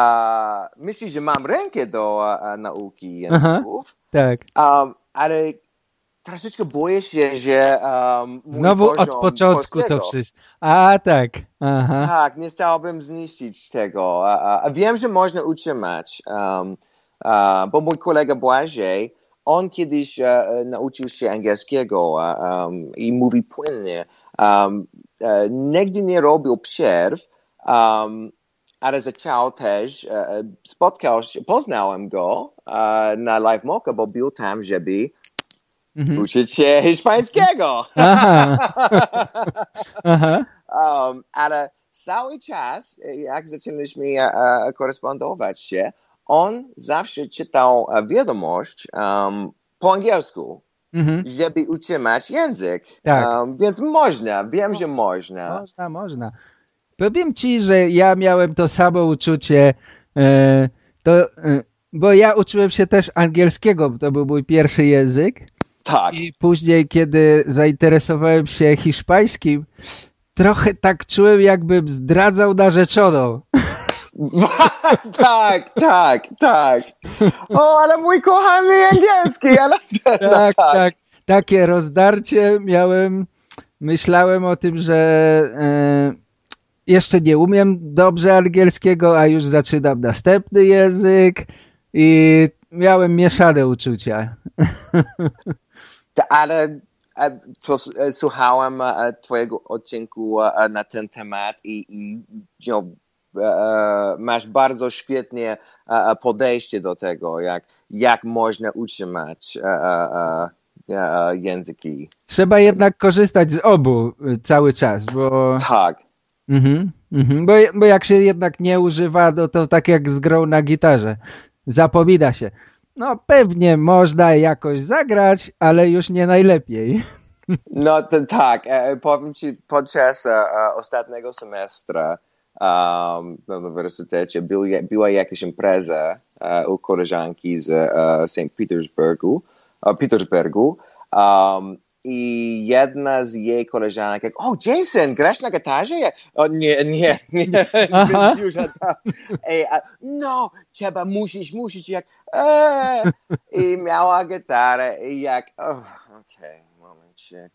myślę, że mam rękę do uh, nauki języków, Aha, tak. Um, ale troszeczkę boję się, że um, Znowu od początku polskiego, to wszystko. A, tak. Aha. Tak, nie chciałbym zniszczyć tego. A, wiem, że można utrzymać, um, bo mój kolega Błażej, on kiedyś uh, nauczył się angielskiego um, i mówi płynnie. Uh, nigdy nie robił przerw, ale zaczął też, uh, spotkał się, poznałem go na Live Mocha, bo był tam, żeby mhm. uczyć się hiszpańskiego. Aha. Aha. Um, ale cały czas, jak zaczęliśmy uh, korespondować się, on zawsze czytał wiadomość um, po angielsku, mhm. żeby utrzymać język. Tak. Um, więc można, wiem, że można. Można, można. Powiem ci, że ja miałem to samo uczucie, e, to, e, bo ja uczyłem się też angielskiego, to był mój pierwszy język. Tak. I później, kiedy zainteresowałem się hiszpańskim, trochę tak czułem, jakbym zdradzał narzeczoną. tak, tak, tak. O, ale mój kochany angielski, ale... tak, no, tak, tak. Takie rozdarcie miałem, myślałem o tym, że e, jeszcze nie umiem dobrze angielskiego, a już zaczynam następny język i miałem mieszane uczucia. ale e, słuchałem e, twojego odcinku na ten temat i, i you know, E, masz bardzo świetnie e, podejście do tego, jak, jak można utrzymać e, języki. Trzeba jednak korzystać z obu cały czas, bo... Tak. Mhm, mhm. Bo, bo jak się jednak nie używa, no to tak jak z grą na gitarze. Zapomina się. No pewnie można jakoś zagrać, ale już nie najlepiej. No to tak, powiem ci podczas ostatniego semestra um, na uniwersytecie był, była jakaś impreza uh, u koleżanki z uh, St. Petersburgu, uh, Petersburgu um, i jedna z jej koleżanek jak, o Jason, grasz na gitarze? O nie, nie, nie, już Ej, a, no, trzeba, musisz, musisz, jak, eee. i miała gitarę i jak, oh, okej, okay, momencie.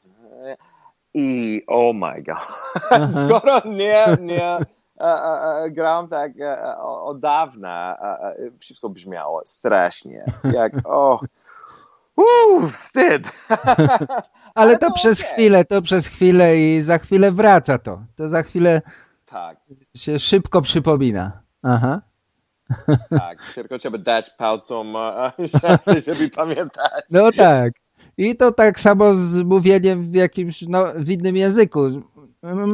I oh my god, skoro nie, nie, grałem tak od dawna, wszystko brzmiało strasznie, jak o, uu, wstyd. Ale to, to przez okay. chwilę, to przez chwilę i za chwilę wraca to. To za chwilę tak. się szybko przypomina. Aha. Tak, tylko trzeba dać palcom szansę, żeby pamiętać. No tak. I to tak samo z mówieniem w jakimś no, w innym języku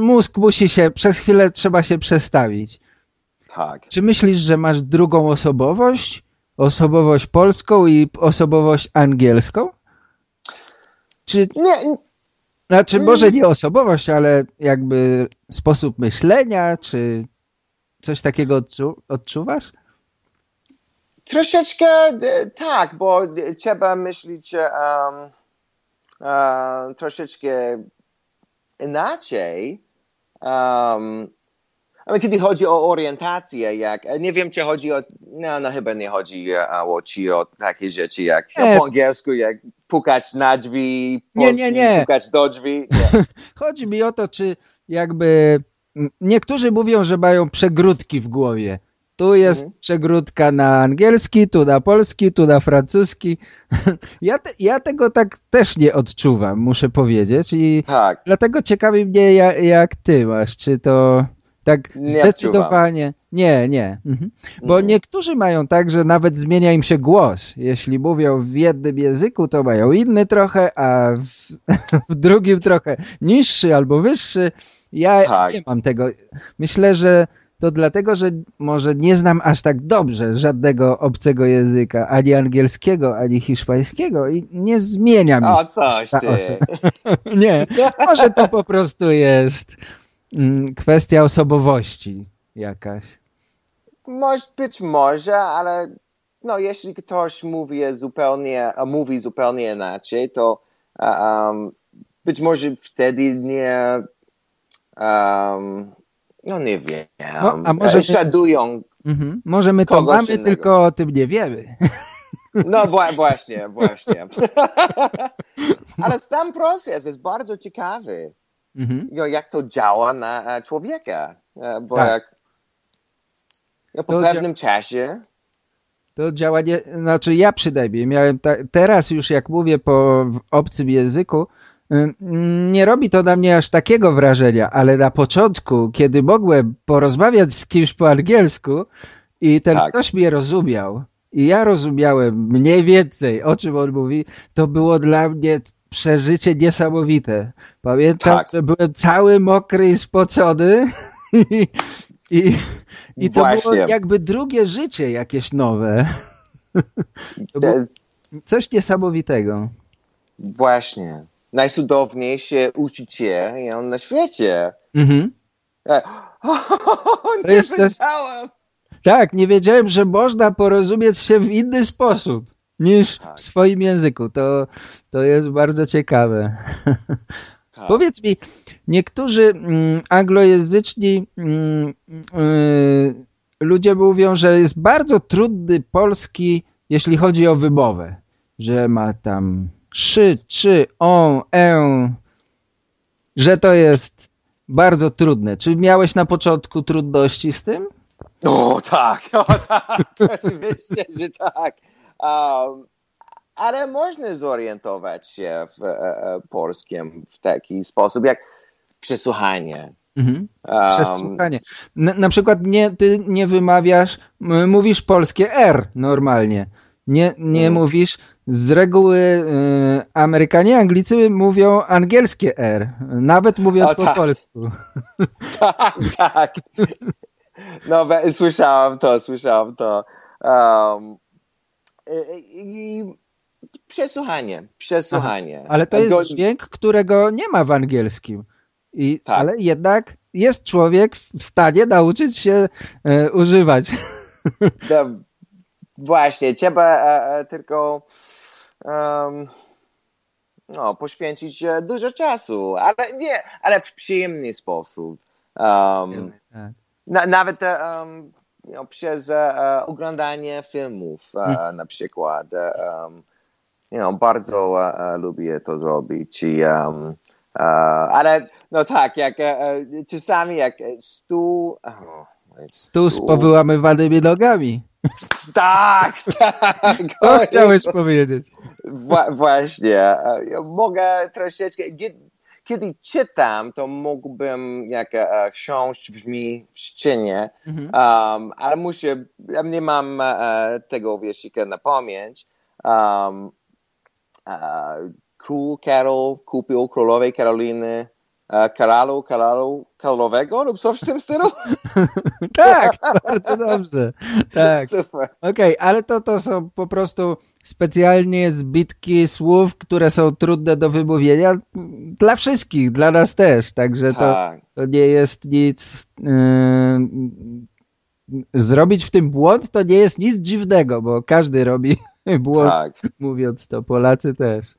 mózg musi się, przez chwilę trzeba się przestawić. Tak. Czy myślisz, że masz drugą osobowość? Osobowość polską i osobowość angielską? Czy... Nie. Znaczy, może nie osobowość, ale jakby sposób myślenia, czy coś takiego odczu odczuwasz? Troszeczkę e, tak, bo trzeba myśleć um, um, troszeczkę inaczej, um, ale kiedy chodzi o orientację, jak, nie wiem, czy chodzi o, no, no chyba nie chodzi o, ci o takie rzeczy, jak no, po angielsku, jak pukać na drzwi, nie, nie, nie. pukać do drzwi. Nie. chodzi mi o to, czy jakby niektórzy mówią, że mają przegródki w głowie. Tu jest Mhm. przegródka na angielski, tu na polski, tu na francuski. Ja, te, ja tego tak też nie odczuwam, muszę powiedzieć. I Tak. dlatego ciekawi mnie, jak, jak ty masz. Czy to tak Nie zdecydowanie. Nie, nie. Mhm. Bo Mhm. niektórzy mają tak, że nawet zmienia im się głos. Jeśli mówią w jednym języku, to mają inny trochę, a w, w drugim trochę niższy albo wyższy. Ja Tak. nie mam tego. Myślę, że to dlatego, że może nie znam aż tak dobrze żadnego obcego języka, ani angielskiego, ani hiszpańskiego i nie zmienia mi O, coś ty. Nie, może to po prostu jest kwestia osobowości jakaś. Moż, być może, ale no, jeśli ktoś mówi zupełnie, a mówi zupełnie inaczej, to um, być może wtedy nie, um, no nie wiem, No, a może nie- szanują, Mhm. Może my to mamy, innego. tylko o tym nie wiemy. no wła- właśnie, właśnie. ale sam proces jest bardzo ciekawy, Mhm. no, jak to działa na e, człowieka, E, bo Tak. jak no, po To pewnym czasie To działanie, znaczy ja przynajmniej miałem ta, teraz już jak mówię po obcym języku, nie robi to na mnie aż takiego wrażenia, ale na początku, kiedy mogłem porozmawiać z kimś po angielsku i ten Tak. ktoś mnie rozumiał i ja rozumiałem mniej więcej o czym on mówi, to było dla mnie przeżycie niesamowite. Pamiętam, Tak. że byłem cały mokry i spocony i, i, i to było Właśnie. jakby drugie życie jakieś nowe. Było coś niesamowitego. Właśnie. Najcudowniejsze uczucie na świecie. Mhm. E, nie jest coś- wiedziałem. Tak, nie wiedziałem, że można porozumieć się w inny sposób niż Tak. w swoim języku. To, to jest bardzo ciekawe. Tak. Powiedz mi, niektórzy mm, anglojęzyczni mm, y, ludzie mówią, że jest bardzo trudny polski, jeśli chodzi o wymowę. Że ma tam szy, czy, on, e, że to jest bardzo trudne. Czy miałeś na początku trudności z tym? O tak, o tak, oczywiście, że tak. Um, ale można zorientować się w e, e, polskim w taki sposób jak przesłuchanie. Mhm. Um, Przez słuchanie. Na, na przykład nie, ty nie wymawiasz, mówisz polskie R normalnie. Nie, nie Mhm. mówisz, z reguły y, Amerykanie, Anglicy mówią angielskie R, nawet mówiąc O, po tak. polsku. tak, tak. No, słyszałem to, słyszałem to. Um, i, przesłuchanie, przesłuchanie. Ale to jest dźwięk, którego nie ma w angielskim. I, Tak. Ale jednak jest człowiek w stanie nauczyć się e, używać. No, właśnie, trzeba e, e, tylko um, no, poświęcić e, dużo czasu, ale nie, ale w przyjemny sposób. Um, Tak. na, nawet um, know, przez e, oglądanie filmów e, na przykład. Um, you know, bardzo lubię to zrobić. I, um, ale no tak, jak czasami jak stół... Oh, Tu z powyłamywanymi nogami. Tak, tak. To chciałeś powiedzieć. Wła- właśnie. Mogę troszeczkę. Kie- Kiedy czytam, to mógłbym, jak e, książka brzmi w ścianie, Mhm. um, ale muszę, ja nie mam e, tego wierszyka na pamięć. Um, e, Król Karol kupił królowej Karoliny e, Karalu, Karalu, Karolowego lub coś w tym stylu? Tak, bardzo dobrze. Tak. Super. Okej, ale to, to są po prostu specjalnie zbitki słów, które są trudne do wymówienia dla wszystkich, dla nas też. Także to, Tak. to nie jest nic. Yy, zrobić w tym błąd to nie jest nic dziwnego, bo każdy robi błąd, Tak. mówiąc to. Polacy też.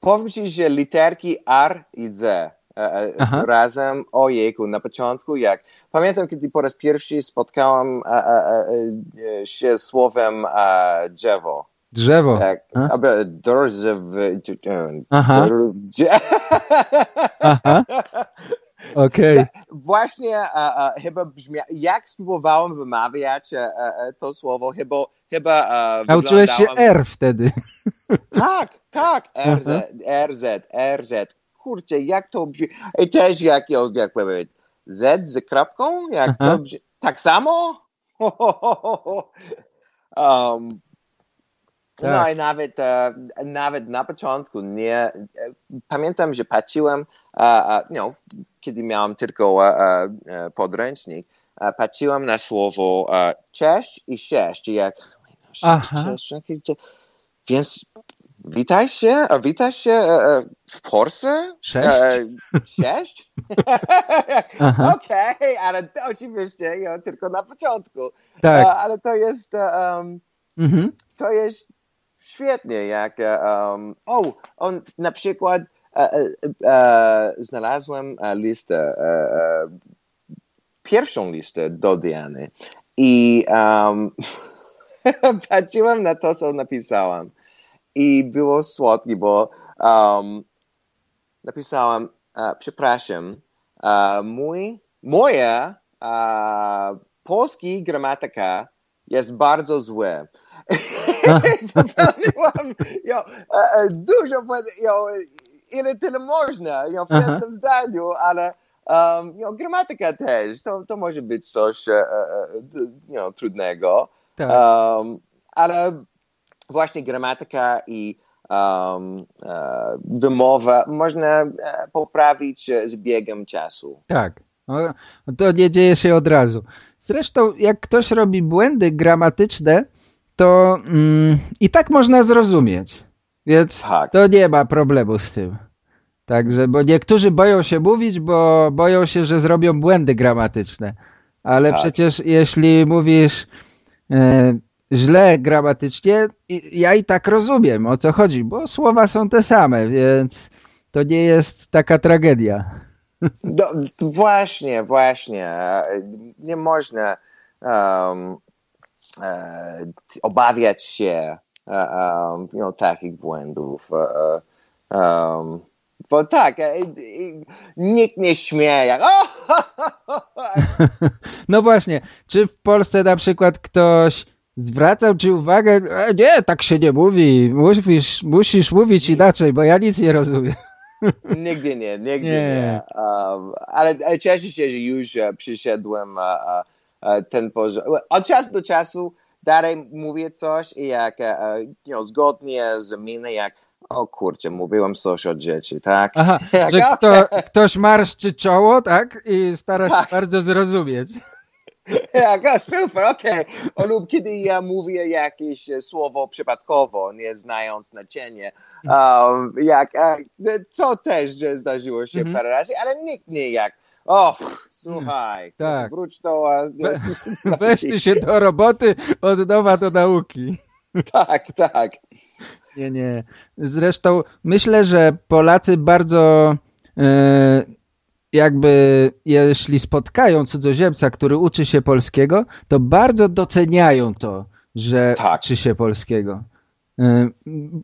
Powiem ci, że literki R i Z e, e, Aha. razem, ojejku, na początku jak, pamiętam kiedy po raz pierwszy spotkałam e, e, e, się słowem drzewo. Drzewo. Jak, A? aby, drzew, Aha. drze- Aha. Okej. właśnie a, a, chyba brzmia, jak spróbowałem wymawiać a, a, to słowo, chyba, chyba a, Nauczyłeś się wyglądałem- R wtedy. Tak, tak, RZ, RZ, RZ. Kurczę, jak to brzmi? I też jak, jak powiedzieć, Z z kropką? Jak Aha. to? Tak samo? um, No Tak. i nawet, e, nawet na początku nie, e, pamiętam, że patrzyłem, no, kiedy miałem tylko e, podręcznik, patrzyłem na słowo cześć i sześć, i jak Aha. cześć, cześć, więc witaj się, a witaj się e, e, w Polsce? Sześć? E, sześć? Okej, ale to oczywiście ja, tylko na początku. Tak. E, ale to jest, um, Mhm. to jest świetnie, jak um, o, on na przykład e, e, e, znalazłem listę, pierwszą listę do Diany i um, patrzyłem na to, co napisałem i było słodkie, bo um, napisałem, e, przepraszam, e, mój, moja e, polski gramatyka jest bardzo złe. Popełniłam jo, dużo, jo, ile tyle można jo, w jednym zdaniu, ale um, jo, gramatyka też, to, to może być coś jo, trudnego. Tak. Um, ale właśnie gramatyka i um, e, wymowa można e, poprawić z biegiem czasu. Tak. No, to nie dzieje się od razu. Zresztą, jak ktoś robi błędy gramatyczne, to mm, i tak można zrozumieć. Więc Tak. to nie ma problemu z tym. Także, bo niektórzy boją się mówić, bo boją się, że zrobią błędy gramatyczne. Ale Tak. przecież jeśli mówisz e, źle gramatycznie, ja i tak rozumiem o co chodzi, bo słowa są te same, więc to nie jest taka tragedia. No, właśnie, właśnie. Nie można um, e, obawiać się um, you know, takich błędów. Um, bo tak, nikt nie śmieje. No właśnie, czy w Polsce na przykład ktoś zwracał ci uwagę, e, nie, tak się nie mówi, musisz, musisz mówić inaczej, bo ja nic nie rozumiem. Nigdy nie, nigdy Nie. nie. Um, ale ale cieszę się, że już e, przyszedłem e, e, ten poziom. Od czasu do czasu dalej mówię coś i jak e, e, you know, zgodnie z miną, jak o kurczę, mówiłem coś od dzieci, tak? Aha, że o, kto, ktoś marszczy czoło, tak? I stara się Tak. bardzo zrozumieć. jak, o, super, okej. O, Lub kiedy ja mówię jakieś e, słowo przypadkowo, nie znając znaczenia, um, jak, e, co też że zdarzyło się Mhm. parę razy, ale nikt nie jak, o, pff, słuchaj, Tak. wróć do... We- Weź ty się do roboty, od nowa do nauki. Tak, tak. Nie, nie. Zresztą myślę, że Polacy bardzo e, jakby jeśli spotkają cudzoziemca, który uczy się polskiego, to bardzo doceniają to, że Tak. uczy się polskiego.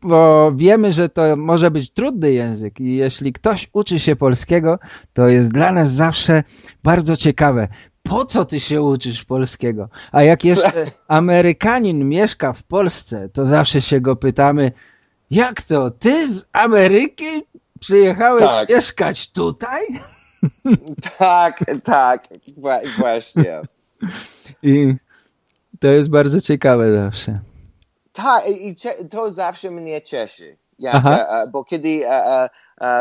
Bo wiemy, że to może być trudny język i jeśli ktoś uczy się polskiego, to jest dla nas zawsze bardzo ciekawe. Po co ty się uczysz polskiego? A jak jeszcze Amerykanin mieszka w Polsce, to zawsze się go pytamy, jak to, ty z Ameryki przyjechałeś Tak. mieszkać tutaj? Tak, tak, Wła- właśnie. I to jest bardzo ciekawe zawsze. Tak, i to zawsze mnie cieszy. Jak, e, e, bo kiedy e,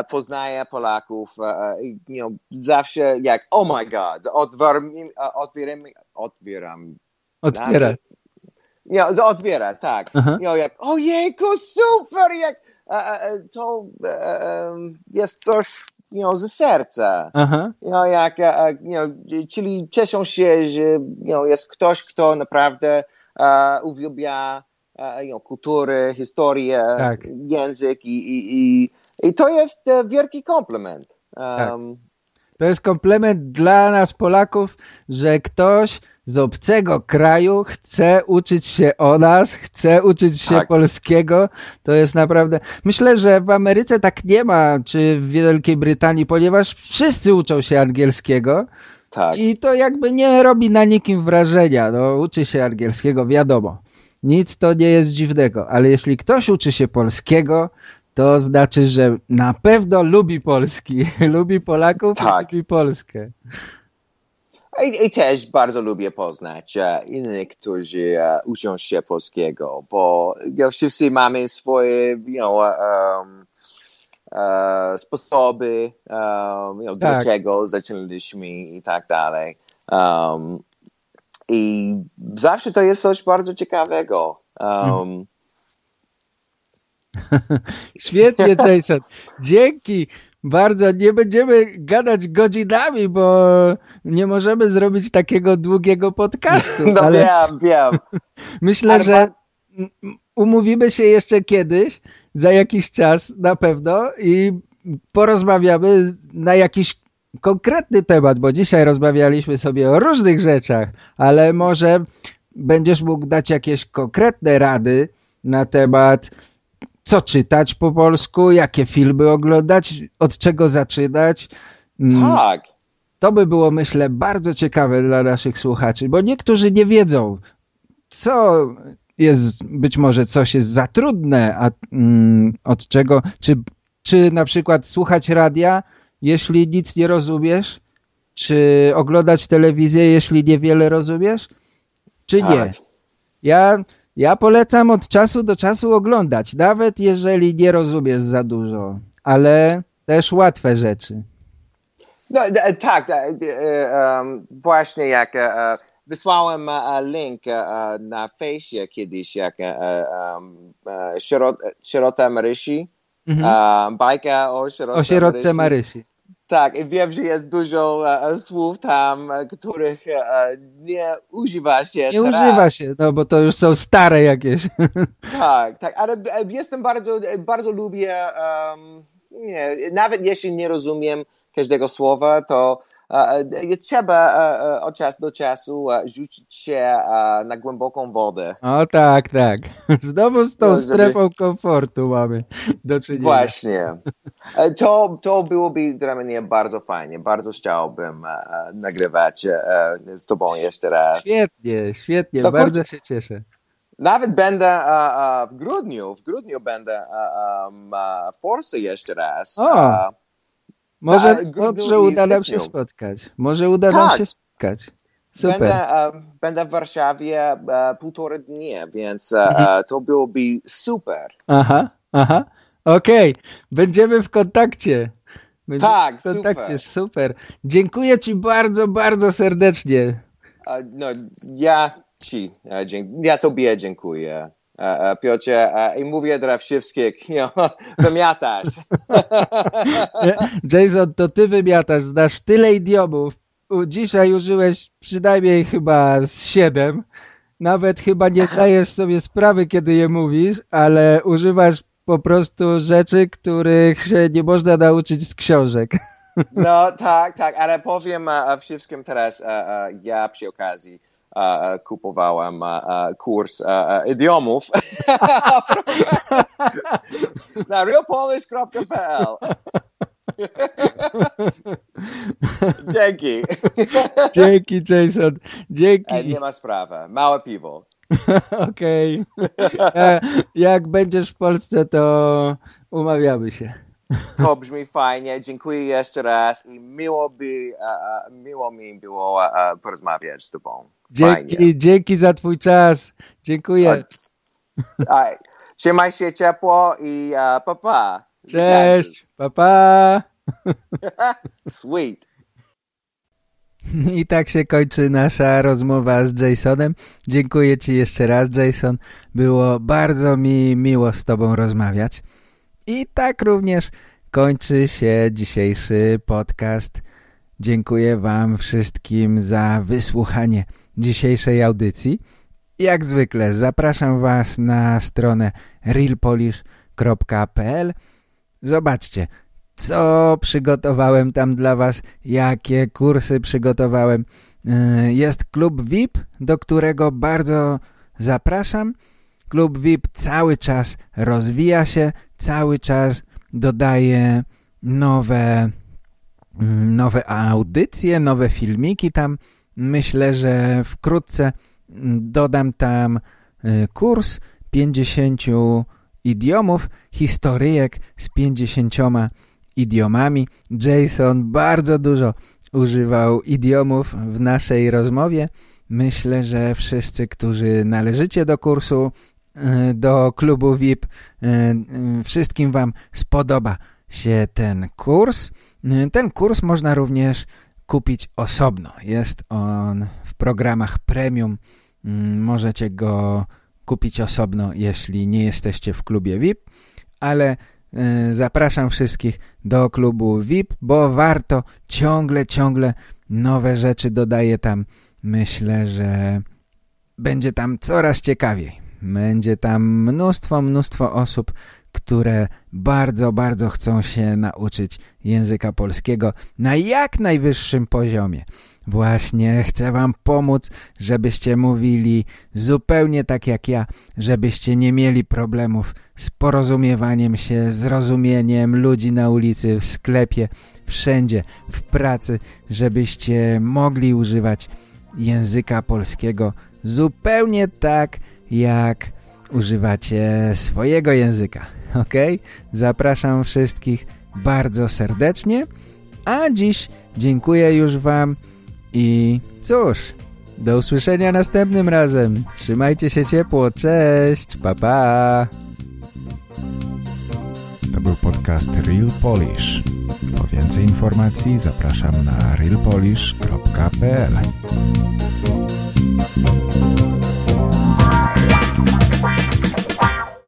poznaję Polaków, i, you know, zawsze jak, oh my god, otwieram, otwieram, otwieram, Otwiera. you know, otwiera, tak. Aha. You know, jak, ojejku, super, jak, to jest coś, you know, ze serca. Aha, No, jak, e, e, you know, czyli cieszą się, że you know, jest ktoś, kto naprawdę e, uwielbia e, you know, kulturę, historię, Tak. język i, i, i, i to jest e, wielki komplement. Um, to jest komplement dla nas Polaków, że ktoś z obcego kraju, chce uczyć się o nas, chce uczyć się Tak. polskiego. To jest naprawdę... Myślę, że w Ameryce tak nie ma, czy w Wielkiej Brytanii, ponieważ wszyscy uczą się angielskiego Tak. i to jakby nie robi na nikim wrażenia. No, uczy się angielskiego, wiadomo. Nic to nie jest dziwnego, ale jeśli ktoś uczy się polskiego, to znaczy, że na pewno lubi Polski, lubi Polaków, Tak. lubi Polskę. I, I też bardzo lubię poznać e, innych, którzy e, uczą się polskiego, bo wszyscy mamy swoje you know, um, e, sposoby, um, you know, Tak. dlaczego zaczynaliśmy i tak dalej. Um, I zawsze to jest coś bardzo ciekawego. Um, Świetnie, Jason. Dzięki. Bardzo. Nie będziemy gadać godzinami, bo nie możemy zrobić takiego długiego podcastu. No ale wiem, wiem. myślę, że umówimy się jeszcze kiedyś, za jakiś czas na pewno i porozmawiamy na jakiś konkretny temat, bo dzisiaj rozmawialiśmy sobie o różnych rzeczach, ale może będziesz mógł dać jakieś konkretne rady na temat co czytać po polsku, jakie filmy oglądać, od czego zaczynać. Mm, Tak. To by było, myślę, bardzo ciekawe dla naszych słuchaczy, bo niektórzy nie wiedzą, co jest, być może coś jest za trudne, a mm, od czego, czy, czy na przykład słuchać radia, jeśli nic nie rozumiesz, czy oglądać telewizję, jeśli niewiele rozumiesz, czy nie. Tak. Ja, ja polecam od czasu do czasu oglądać, nawet jeżeli nie rozumiesz za dużo, ale też łatwe rzeczy. No, d- tak, e, e, właśnie jak e, e, wysłałem e, link e, na fejsie kiedyś, jak e, e, e, sierota Marysi, e, bajka Mhm. O sierotce Marysi. Tak, wiem, że jest dużo e, słów tam, e, których e, nie używa się Nie teraz. używa się, no bo to już są stare jakieś. Tak, tak, ale e, jestem bardzo, e, bardzo lubię, em, nie, nawet jeśli nie rozumiem każdego słowa, to trzeba e, e, od czasu do czasu e, rzucić się e, na głęboką wodę. O tak, tak. Znowu z tą No, żeby- strefą komfortu mamy do czynienia. Właśnie. E, To, to byłoby dla mnie bardzo fajnie. Bardzo chciałbym e, e, nagrywać e, e, z tobą jeszcze raz. Świetnie, świetnie, To bardzo się cieszę. Nawet będę e, e, w grudniu, w grudniu będę e, e, w Polsce jeszcze raz. O. Może, Tak, może uda nam się spotkać. Może uda nam Tak. się spotkać. Super. Będę, e, będę w Warszawie e, półtora dnia, więc e, Mhm. to byłoby super. Aha, aha. Okej, będziemy w kontakcie. Będziemy Tak, w kontakcie, super. super. Dziękuję Ci bardzo, bardzo serdecznie. No, ja ci, ja tobie dziękuję. E, e, Piotrze, e, i mówię dla wszystkich, you know, wymiatasz. Jason, to Ty wymiatasz, znasz tyle idiomów. Dzisiaj użyłeś przynajmniej chyba z siedem. Nawet chyba nie zdajesz sobie sprawy, kiedy je mówisz, ale używasz po prostu rzeczy, których się nie można nauczyć z książek. No tak, tak, ale powiem wszystkim teraz, ja przy okazji kupowałem e, e, kurs e, e, idiomów na realpolish.pl Dzięki. Dzięki, Jason. E, Dzięki. Nie ma sprawy. Małe piwo. Okej. E, Jak będziesz w Polsce, to umawiamy się. To brzmi fajnie. Dziękuję jeszcze raz i miło, by, e, miło mi było e, porozmawiać z tobą. Fajnie. Dzięki, dzięki za twój czas. Dziękuję. Aj, Trzymaj się ciepło i e, pa pa. Cześć. Pa, pa. Sweet. I tak się kończy nasza rozmowa z Jasonem. Dziękuję Ci jeszcze raz, Jason. Było bardzo mi miło z Tobą rozmawiać. I tak również kończy się dzisiejszy podcast. Dziękuję Wam wszystkim za wysłuchanie dzisiejszej audycji. Jak zwykle zapraszam Was na stronę realpolish.pl Zobaczcie, co przygotowałem tam dla Was, jakie kursy przygotowałem. jest klub VIP, do którego bardzo zapraszam. Klub VIP cały czas rozwija się, cały czas dodaje nowe, mm, nowe audycje, nowe filmiki tam. Myślę, że wkrótce mm, dodam tam y, kurs 50 idiomów, historyjek z 50 idiomami. Jason bardzo dużo używał idiomów w naszej rozmowie. Myślę, że wszyscy, którzy należycie do kursu, do klubu VIP, y, wszystkim Wam spodoba się ten kurs. Ten kurs można również kupić osobno. Jest on w programach premium. Możecie go kupić osobno, jeśli nie jesteście w klubie VIP, ale y, zapraszam wszystkich do klubu VIP, bo warto ciągle, ciągle nowe rzeczy dodaję tam. Myślę, że będzie tam coraz ciekawiej. Będzie tam mnóstwo, mnóstwo osób, które bardzo, bardzo chcą się nauczyć języka polskiego na jak najwyższym poziomie. Właśnie chcę wam pomóc, żebyście mówili zupełnie tak jak ja, żebyście nie mieli problemów z porozumiewaniem się, zrozumieniem ludzi na ulicy, w sklepie, wszędzie, w pracy, żebyście mogli używać języka polskiego zupełnie tak, jak używacie swojego języka ok? Zapraszam wszystkich bardzo serdecznie, a dziś dziękuję już Wam i cóż, do usłyszenia następnym razem. Trzymajcie się ciepło, cześć, pa pa! To był podcast Real Polish. Po więcej informacji zapraszam na realpolish.pl